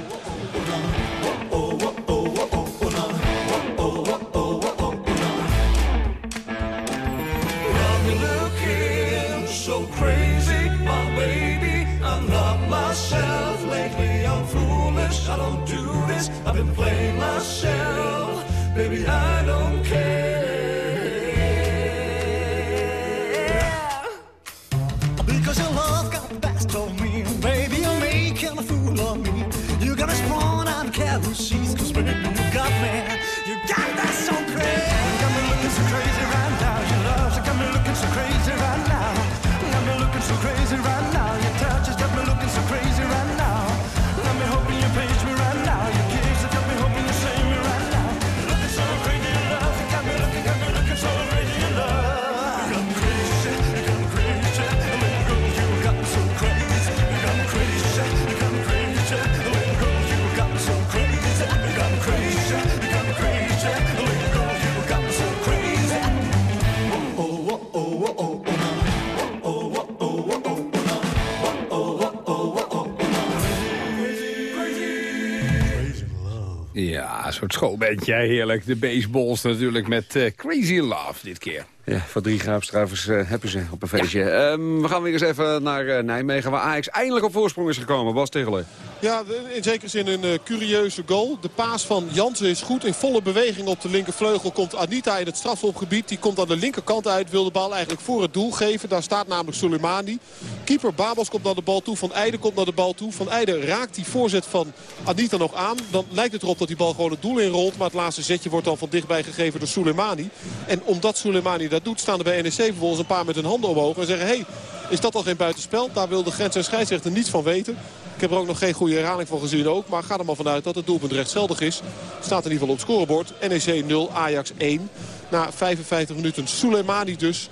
Een soort schoolbandje, heerlijk. De baseballs natuurlijk met eh, Crazy Love dit keer. Ja, voor drie graafstruivers uh, hebben ze op een feestje. Ehm, we gaan weer eens even naar eh, Nijmegen, waar Ajax eindelijk op voorsprong is gekomen. Bas Tegeler. Ja, in zekere zin een uh, curieuze goal. De paas van Jansen is goed. In volle beweging op de linkervleugel komt Anita in het strafhofgebied. Die komt aan de linkerkant uit. Wil de bal eigenlijk voor het doel geven. Daar staat namelijk Soleimani. Keeper Babels komt naar de bal toe. Van Eijden komt naar de bal toe. Van Eijden raakt die voorzet van Anita nog aan. Dan lijkt het erop dat die bal gewoon het doel inrolt. Maar het laatste zetje wordt dan van dichtbij gegeven door Soleimani. En omdat Soleimani dat doet, staan er bij NEC vervolgens een paar met hun handen omhoog. En zeggen, hé, hey, is dat al geen buitenspel? Daar wil de grens en scheidsrechter niets van weten. Ik heb er ook nog geen goede herhaling van gezien ook. Maar ga er maar vanuit dat het doelpunt rechtsgeldig is. Staat in ieder geval op het scorebord. NEC 0, Ajax 1. Na 55 minuten Soleimani dus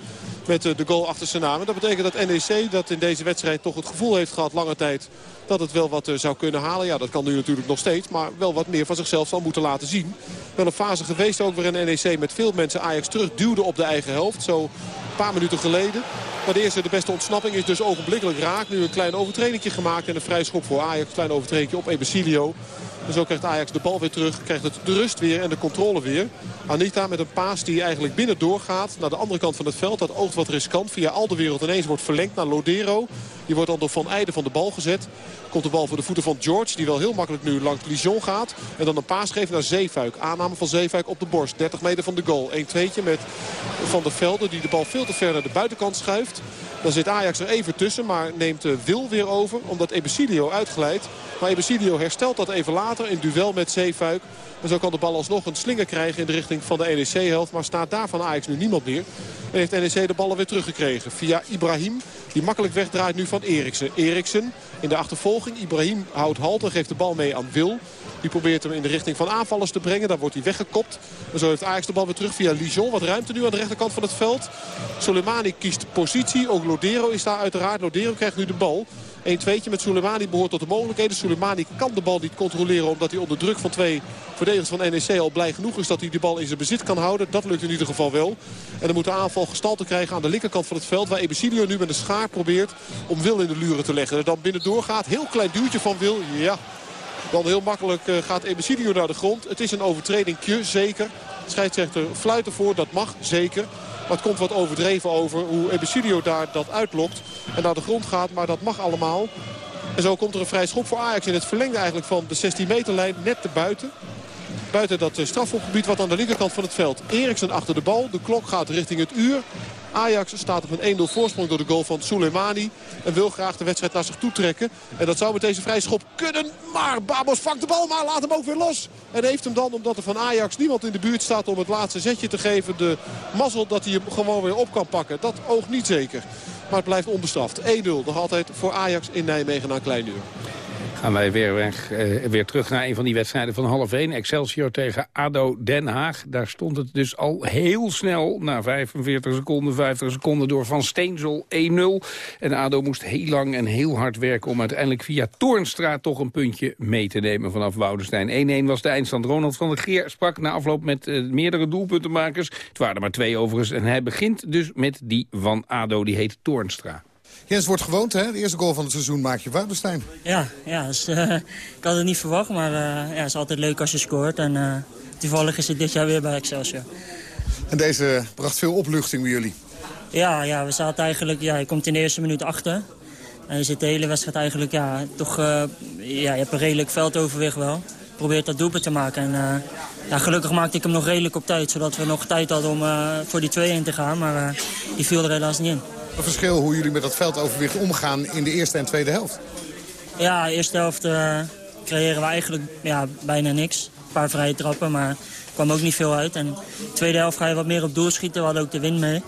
met de goal achter zijn naam. En dat betekent dat NEC dat in deze wedstrijd toch het gevoel heeft gehad lange tijd dat het wel wat zou kunnen halen. Ja, dat kan nu natuurlijk nog steeds. Maar wel wat meer van zichzelf zal moeten laten zien. Wel een fase geweest ook waarin NEC met veel mensen Ajax terugduwde op de eigen helft. Zo paar minuten geleden. Maar de eerste, de beste ontsnapping is dus ogenblikkelijk raak. Nu een klein overtredingje gemaakt en een vrij schop voor Ajax. Klein overtredingje op Ebesilio. En zo krijgt Ajax de bal weer terug. Krijgt het de rust weer en de controle weer. Anita met een paas die eigenlijk binnen doorgaat. Naar de andere kant van het veld. Dat oogt wat riskant. Via al de wereld ineens wordt verlengd naar Lodero. Die wordt dan door Van Eijden van de bal gezet. Komt de bal voor de voeten van George. Die wel heel makkelijk nu langs Lijon gaat. En dan een paas geeft naar Zeefuik. Aanname van Zeefuik op de borst. 30 meter van de goal. 1-2'tje met Van der Velde. Die de bal veel te ver naar de buitenkant schuift. Dan zit Ajax er even tussen. Maar neemt Wil weer over. Omdat Ebesilio uitglijdt. Maar Ebesilio herstelt dat even later in duel met Zeefuik. En zo kan de bal alsnog een slinger krijgen in de richting van de NEC-helft. Maar staat daar van Ajax nu niemand meer. En heeft NEC de ballen weer teruggekregen. Via Ibrahim, die makkelijk wegdraait nu van Eriksen. Eriksen in de achtervolging. Ibrahim houdt halt en geeft de bal mee aan Wil. Die probeert hem in de richting van aanvallers te brengen. Daar wordt hij weggekopt. En zo heeft Ajax de bal weer terug via Lijon. Wat ruimte nu aan de rechterkant van het veld. Soleimani kiest positie. Ook Lodero is daar uiteraard. Lodero krijgt nu de bal. 1-2'tje met Soleimani behoort tot de mogelijkheden. Soleimani kan de bal niet controleren omdat hij onder druk van twee verdedigers van NEC al blij genoeg is dat hij de bal in zijn bezit kan houden. Dat lukt in ieder geval wel. En dan moet de aanval gestalte krijgen aan de linkerkant van het veld. Waar Ebesilio nu met een schaar probeert om Wil in de luren te leggen. En dan binnen doorgaat. Heel klein duwtje van Wil. Ja, dan heel makkelijk gaat Ebesilio naar de grond. Het is een overtredingje, zeker. Scheidsrechter fluit ervoor, dat mag, zeker. Maar het komt wat overdreven over hoe Ebesilio daar dat uitlokt. En naar de grond gaat, maar dat mag allemaal. En zo komt er een vrij schop voor Ajax in het verlengde eigenlijk van de 16 meterlijn. Net te buiten. Buiten dat strafhofgebied wat aan de linkerkant van het veld. Eriksen achter de bal. De klok gaat richting het uur. Ajax staat op een 1-0 voorsprong door de goal van Soleimani. En wil graag de wedstrijd naar zich toe trekken. En dat zou met deze vrij schop kunnen. Maar Babos vangt de bal, maar laat hem ook weer los. En heeft hem dan, omdat er van Ajax niemand in de buurt staat om het laatste zetje te geven... de mazzel dat hij hem gewoon weer op kan pakken. Dat oogt niet zeker. Maar het blijft onbestraft. 1-0 nog altijd voor Ajax in Nijmegen na een klein uur. Gaan wij weer, weg, eh, weer terug naar een van die wedstrijden van half 1. Excelsior tegen ADO Den Haag. Daar stond het dus al heel snel, na 45 seconden, 50 seconden... door Van Steensel 1-0. En ADO moest heel lang en heel hard werken... om uiteindelijk via Toornstra toch een puntje mee te nemen vanaf Woudenstein. 1-1 was de eindstand. Ronald van der Geer sprak na afloop met uh, meerdere doelpuntenmakers. Het waren er maar twee overigens. En hij begint dus met die van ADO, die heet Toornstra. Jens wordt gewoond, hè? De eerste goal van het seizoen maak je Woudenstein. Ja, ja dus, uh, [LAUGHS] ik had het niet verwacht, maar uh, ja, het is altijd leuk als je scoort. En uh, toevallig is het dit jaar weer bij Excelsior. En deze bracht veel opluchting bij jullie? Ja, ja we zaten eigenlijk... Ja, je komt in de eerste minuut achter. En je zit de hele wedstrijd eigenlijk... Ja, toch, ja, je hebt een redelijk veldoverwicht wel. Probeert dat doelpunt te maken. En ja, gelukkig maakte ik hem nog redelijk op tijd. Zodat we nog tijd hadden om voor die 2-1 te gaan. Maar die viel er helaas niet in een verschil hoe jullie met dat veldoverwicht omgaan in de eerste en tweede helft. Ja, de eerste helft uh, creëren we eigenlijk ja, bijna niks. Een paar vrije trappen, maar kwam ook niet veel uit. En de tweede helft ga je wat meer op doel schieten. We hadden ook de wind mee.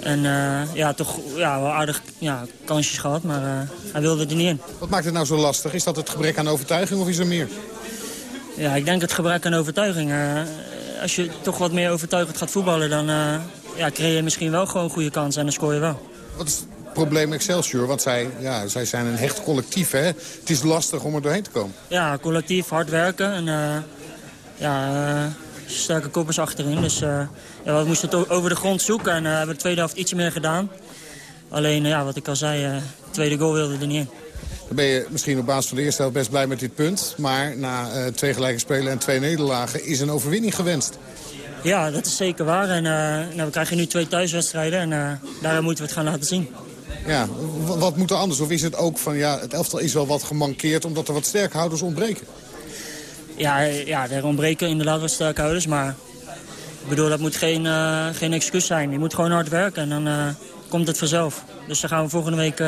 En uh, ja, toch ja, wel aardig ja, kansjes gehad, maar uh, hij wilde er niet in. Wat maakt het nou zo lastig? Is dat het gebrek aan overtuiging of is er meer? Ja, ik denk het gebrek aan overtuiging. als je toch wat meer overtuigend gaat voetballen, dan ja, creëer je misschien wel gewoon goede kansen en dan scoor je wel. Wat is het probleem Excelsior? Want zij, ja, zij zijn een hecht collectief, hè? Het is lastig om er doorheen te komen. Ja, collectief, hard werken en uh, ja, uh, sterke koppers achterin. Dus uh, ja, we moesten het over de grond zoeken en hebben de tweede helft ietsje meer gedaan. Alleen, ja, wat ik al zei, de tweede goal wilde er niet in. Dan ben je misschien op basis van de eerste helft best blij met dit punt. Maar na twee gelijke spelen en twee nederlagen is een overwinning gewenst. Ja, dat is zeker waar. En, uh, nou, we krijgen nu twee thuiswedstrijden en uh, daar moeten we het gaan laten zien. Ja, wat moet er anders? Of is het ook van, ja, het elftal is wel wat gemankeerd omdat er wat sterkhouders ontbreken? Ja, ja er ontbreken inderdaad wat sterkhouders, maar ik bedoel, dat moet geen, uh, geen excuus zijn. Je moet gewoon hard werken en dan komt het vanzelf. Dus daar gaan we volgende week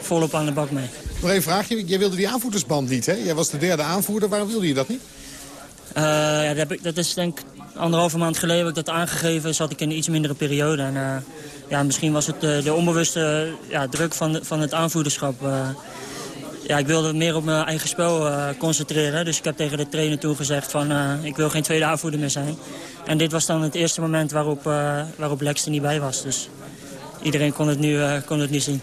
volop aan de bak mee. Nog één vraagje. Jij wilde die aanvoerdersband niet, hè? Jij was de derde aanvoerder. Waarom wilde je dat niet? ja, dat, heb ik, dat is denk ik anderhalve maand geleden heb ik dat aangegeven. Zat ik in een iets mindere periode. En uh, ja, misschien was het de, de onbewuste ja, druk van, van het aanvoederschap. Ja, ik wilde meer op mijn eigen spel concentreren. Dus ik heb tegen de trainer toen gezegd van ik wil geen tweede aanvoerder meer zijn. En dit was dan het eerste moment waarop, waarop Lex er niet bij was. Dus iedereen kon het nu, kon het nu zien.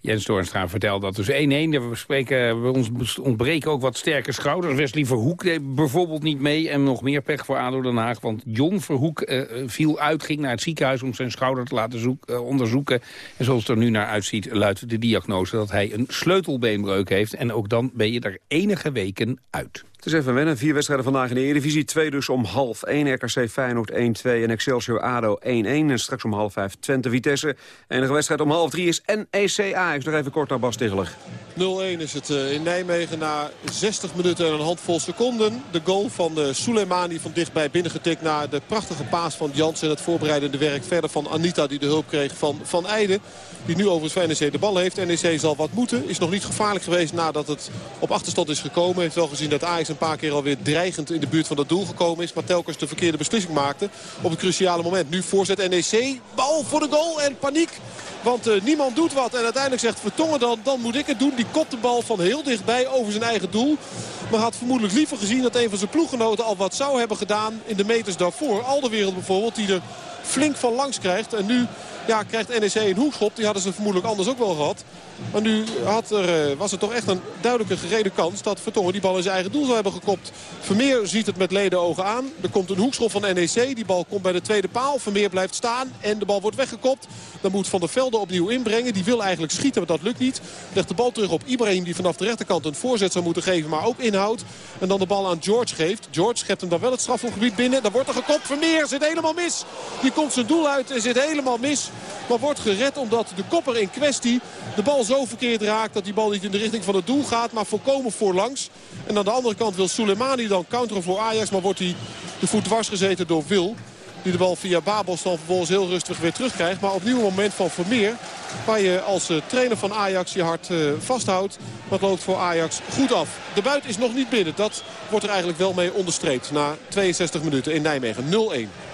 Jens Toornstra vertelt dat dus 1-1. We, spreken, we ons ontbreken ook wat sterke schouders. Wesley Verhoek deed bijvoorbeeld niet mee. En nog meer pech voor ADO Den Haag. Want John Verhoek uh, viel uit, ging naar het ziekenhuis... om zijn schouder te laten zoek, uh, onderzoeken. En zoals het er nu naar uitziet, luidt de diagnose... dat hij een sleutelbeenbreuk heeft. En ook dan ben je er enige weken uit. Het is even wennen. Vier wedstrijden vandaag in de Eredivisie. Twee dus om half 1. RKC Feyenoord 1-2 en Excelsior ADO 1-1. En straks om half 5 Twente Vitesse. Enige wedstrijd om half 3 is NEC Ajax. Nog even kort naar Bas Tichelig. 0-1 is het eh, in Nijmegen na 60 minuten en een handvol seconden. De goal van de Soleimani van dichtbij binnengetikt naar de prachtige paas van Jans. En het voorbereidende werk verder van Anita die de hulp kreeg van Van Eijden. Die nu overigens NEC de bal heeft. NEC zal wat moeten. Is nog niet gevaarlijk geweest nadat het op achterstand is gekomen. Heeft wel gezien dat Ajax een paar keer alweer dreigend in de buurt van dat doel gekomen is. Maar telkens de verkeerde beslissing maakte op een cruciale moment. Nu voorzet NEC. Bal voor de goal en paniek. Want uh, niemand doet wat. En uiteindelijk zegt Vertongen dan, dan moet ik het doen. Die kopt de bal van heel dichtbij over zijn eigen doel. Maar had vermoedelijk liever gezien dat een van zijn ploeggenoten al wat zou hebben gedaan in de meters daarvoor. Al de wereld bijvoorbeeld die er flink van langs krijgt. En nu ja, krijgt NEC een hoekschop. Die hadden ze vermoedelijk anders ook wel gehad. Maar nu had er, eh, was er toch echt een duidelijke gereden kans dat Vertongen die bal in zijn eigen doel zou hebben gekopt. Vermeer ziet het met leden ogen aan. Er komt een hoekschop van NEC. Die bal komt bij de tweede paal. Vermeer blijft staan en de bal wordt weggekopt. Dan moet Van der Velde opnieuw inbrengen. Die wil eigenlijk schieten, maar dat lukt niet. Legt de bal terug op Ibrahim die vanaf de rechterkant een voorzet zou moeten geven. Maar ook inhoudt. En dan de bal aan George geeft. George schept hem dan wel het strafgebied binnen. Dan wordt er gekopt. Vermeer zit helemaal mis. Die komt zijn doel uit en zit helemaal mis. Maar wordt gered omdat de kopper in kwestie de bal zo verkeerd raakt... dat die bal niet in de richting van het doel gaat, maar volkomen voorlangs. En aan de andere kant wil Soleimani dan counteren voor Ajax... maar wordt hij de voet dwars gezeten door Wil. Die de bal via Babos dan vervolgens heel rustig weer terugkrijgt. Maar opnieuw een moment van Vermeer. Waar je als uh, trainer van Ajax je hart uh, vasthoudt. Dat loopt voor Ajax goed af. De buit is nog niet binnen. Dat wordt er eigenlijk wel mee onderstreept. Na 62 minuten in Nijmegen 0-1.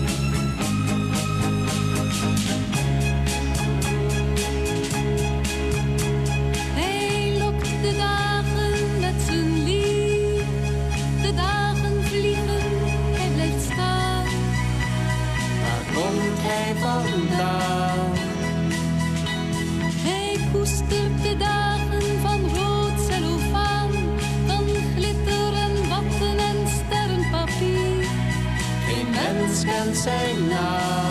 Hij koestert de dagen van rood cellofaan. Van glitter en watten en sterrenpapier. Geen mens kent zijn naam.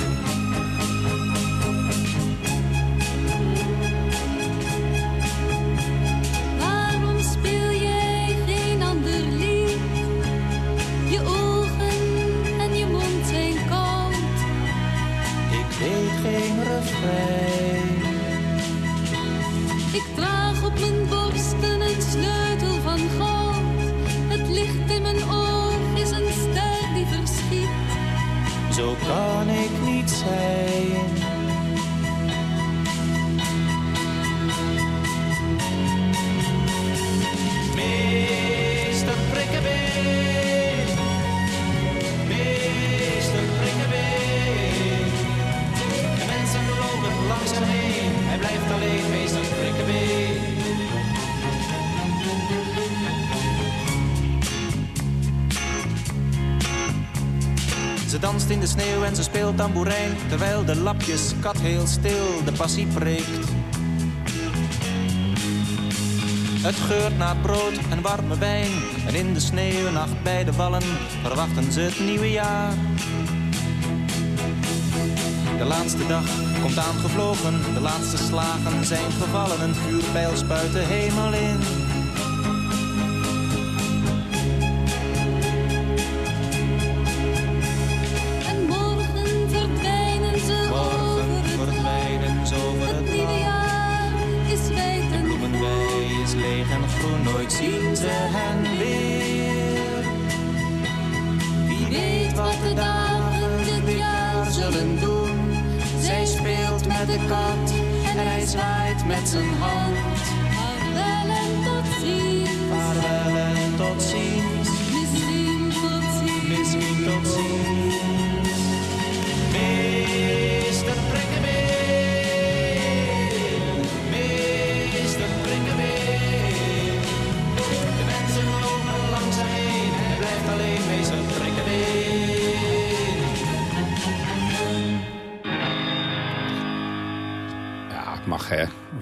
Heel stil de passie preekt. Het geurt naar brood en warme wijn. En in de sneeuwnacht bij de wallen verwachten ze het nieuwe jaar. De laatste dag komt aangevlogen, de laatste slagen zijn gevallen. Een vuurpijl spuit de hemel in. Zien ze hen weer. Wie weet wat de dagen dit jaar zullen doen. Zij speelt met de kat en hij zwaait met zijn hand.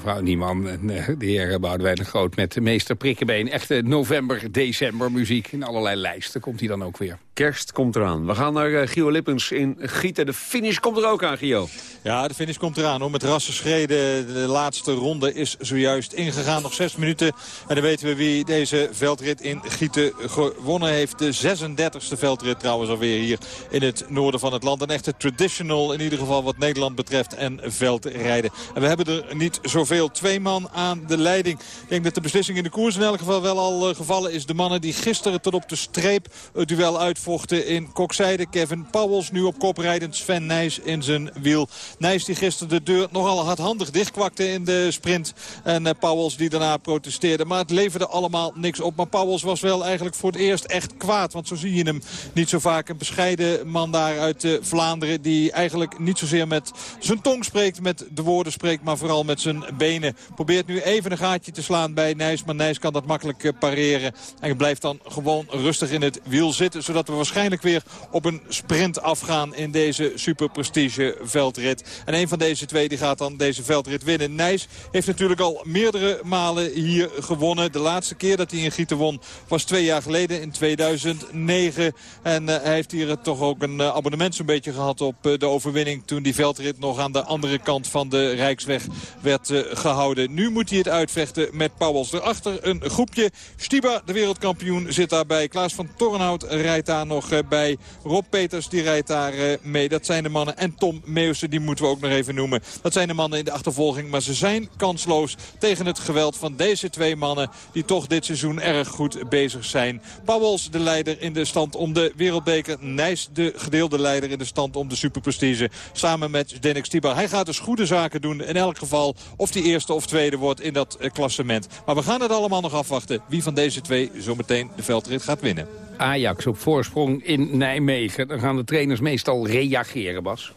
Mevrouw Nieman en eh, de heer Boudewijn de Groot met de meester Prikkebeen. Echte november-december muziek. In allerlei lijsten komt hij dan ook weer. Kerst komt eraan. We gaan naar uh, Gio Lippens in Gieten. De finish komt er ook aan, Gio. Ja, de finish komt eraan hoor. Met rassenschreden. De laatste ronde is zojuist ingegaan. Nog zes minuten. En dan weten we wie deze veldrit in Gieten gewonnen heeft. De 36e veldrit trouwens alweer hier in het noorden van het land. Een echte traditional in ieder geval wat Nederland betreft en veldrijden. En we hebben er niet zo zoveel. Twee man aan de leiding. Ik denk dat de beslissing in de koers in elk geval wel al gevallen is. De mannen die gisteren tot op de streep het duel in Kokzijde. Kevin Powels nu op kop rijdend. Sven Nijs in zijn wiel. Nijs die gisteren de deur nogal hardhandig dichtkwakte in de sprint. En uh, Powels die daarna protesteerde. Maar het leverde allemaal niks op. Maar Powels was wel eigenlijk voor het eerst echt kwaad. Want zo zie je hem niet zo vaak. Een bescheiden man daar uit uh, Vlaanderen. Die eigenlijk niet zozeer met zijn tong spreekt. Met de woorden spreekt. Maar vooral met zijn benen. Probeert nu even een gaatje te slaan bij Nijs. Maar Nijs kan dat makkelijk uh, pareren. En blijft dan gewoon rustig in het wiel zitten. Zodat we waarschijnlijk weer op een sprint afgaan in deze super prestige veldrit. En een van deze twee die gaat dan deze veldrit winnen. Nijs heeft natuurlijk al meerdere malen hier gewonnen. De laatste keer dat hij in Gieten won was twee jaar geleden in 2009. En uh, hij heeft hier toch ook een uh, abonnement zo'n beetje gehad op uh, de overwinning... toen die veldrit nog aan de andere kant van de Rijksweg werd gehouden. Nu moet hij het uitvechten met Pauwels. Erachter een groepje. Stiba, de wereldkampioen, zit daarbij. Klaas van Tornhout rijdt daar nog bij. Rob Peters die rijdt daar mee. Dat zijn de mannen. En Tom Meeuwsen, die moeten we ook nog even noemen. Dat zijn de mannen in de achtervolging. Maar ze zijn kansloos tegen het geweld van deze twee mannen... die toch dit seizoen erg goed bezig zijn. Pauwels, de leider in de stand om de wereldbeker. Nijs, de gedeelde leider in de stand om de superprestige. Samen met Denik Stibar. Hij gaat dus goede zaken doen. In elk geval of die eerste of tweede wordt in dat uh, klassement. Maar we gaan het allemaal nog afwachten. Wie van deze twee zometeen de veldrit gaat winnen. Ajax op voorsprong in Nijmegen. Dan gaan de trainers meestal reageren, Bas.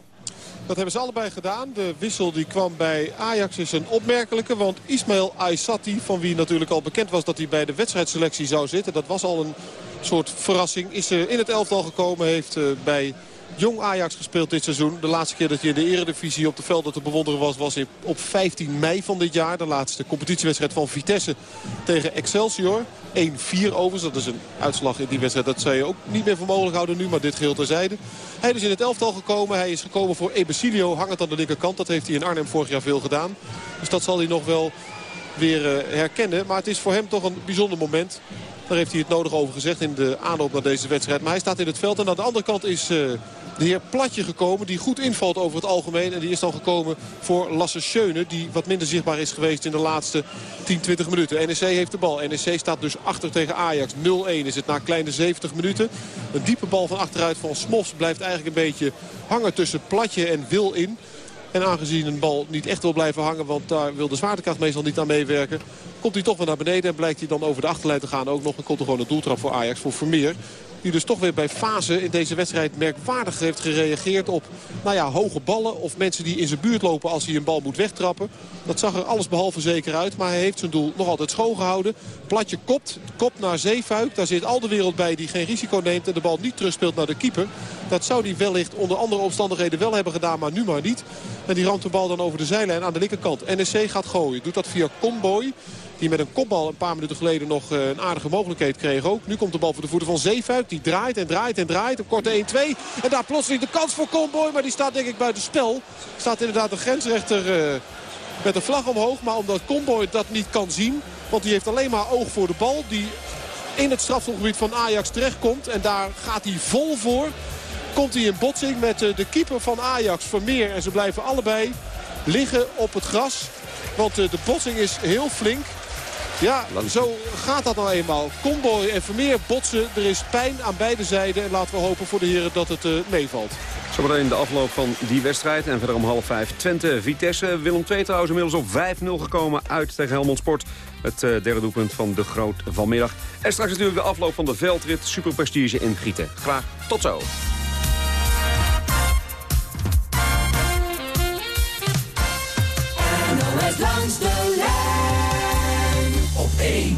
Dat hebben ze allebei gedaan. De wissel die kwam bij Ajax is een opmerkelijke. Want Ismail Aysati, van wie natuurlijk al bekend was dat hij bij de wedstrijdselectie zou zitten. Dat was al een soort verrassing. Is in het elftal gekomen. Heeft uh, bij jong Ajax gespeeld dit seizoen. De laatste keer dat hij in de eredivisie op de velden te bewonderen was... was op 15 mei van dit jaar. De laatste competitiewedstrijd van Vitesse tegen Excelsior. 1-4 overigens. Dat is een uitslag in die wedstrijd. Dat zou je ook niet meer voor mogelijk houden nu. Maar dit geheel terzijde. Hij is in het elftal gekomen. Hij is gekomen voor Ebesilio. Hangend aan de linkerkant. Dat heeft hij in Arnhem vorig jaar veel gedaan. Dus dat zal hij nog wel weer uh, herkennen. Maar het is voor hem toch een bijzonder moment. Daar heeft hij het nodig over gezegd in de aanloop naar deze wedstrijd. Maar hij staat in het veld. En aan de andere kant is uh, de heer Platje gekomen. Die goed invalt over het algemeen. En die is dan gekomen voor Lasse Schöne. Die wat minder zichtbaar is geweest in de laatste 10, 20 minuten. NEC heeft de bal. NEC staat dus achter tegen Ajax. 0-1 is het na kleine 70 minuten. Een diepe bal van achteruit van Smos blijft eigenlijk een beetje hangen tussen Platje en Wil in. En aangezien een bal niet echt wil blijven hangen, want daar wil de zwaartekracht meestal niet aan meewerken... komt hij toch weer naar beneden en blijkt hij dan over de achterlijn te gaan ook nog. En komt er gewoon een doeltrap voor Ajax, voor Vermeer. Die dus toch weer bij fase in deze wedstrijd merkwaardig heeft gereageerd op nou ja, hoge ballen. Of mensen die in zijn buurt lopen als hij een bal moet wegtrappen. Dat zag er alles behalve zeker uit. Maar hij heeft zijn doel nog altijd schoongehouden. Platje kopt, kopt naar Zeefuik. Daar zit al de wereld bij die geen risico neemt en de bal niet terugspeelt naar de keeper. Dat zou hij wellicht onder andere omstandigheden wel hebben gedaan, maar nu maar niet. En die ramt de bal dan over de zijlijn aan de linkerkant. NEC gaat gooien. Doet dat via Comboy. Die met een kopbal een paar minuten geleden nog een aardige mogelijkheid kreeg ook. Nu komt de bal voor de voeten van Zeefuik. Die draait en draait en draait. Een korte 1-2. En daar plotseling de kans voor Comboy. Maar die staat denk ik buiten spel. Staat inderdaad de grensrechter uh, met een vlag omhoog. Maar omdat Comboy dat niet kan zien. Want die heeft alleen maar oog voor de bal. Die in het strafschopgebied van Ajax terechtkomt. En daar gaat hij vol voor. Komt hij in botsing met de keeper van Ajax, Vermeer. En ze blijven allebei liggen op het gras. Want de botsing is heel flink. Ja, zo gaat dat nou eenmaal. Comboy en Vermeer botsen. Er is pijn aan beide zijden. En laten we hopen voor de heren dat het uh, meevalt. Zometeen de afloop van die wedstrijd. En verder om half vijf Twente, Vitesse. Willem II trouwens inmiddels op 5-0 gekomen uit tegen Helmond Sport. Het uh, derde doelpunt van de Groot vanmiddag. En straks natuurlijk de afloop van de veldrit Super Prestige in Gieten. Graag tot zo. NOS langs de lijn obey.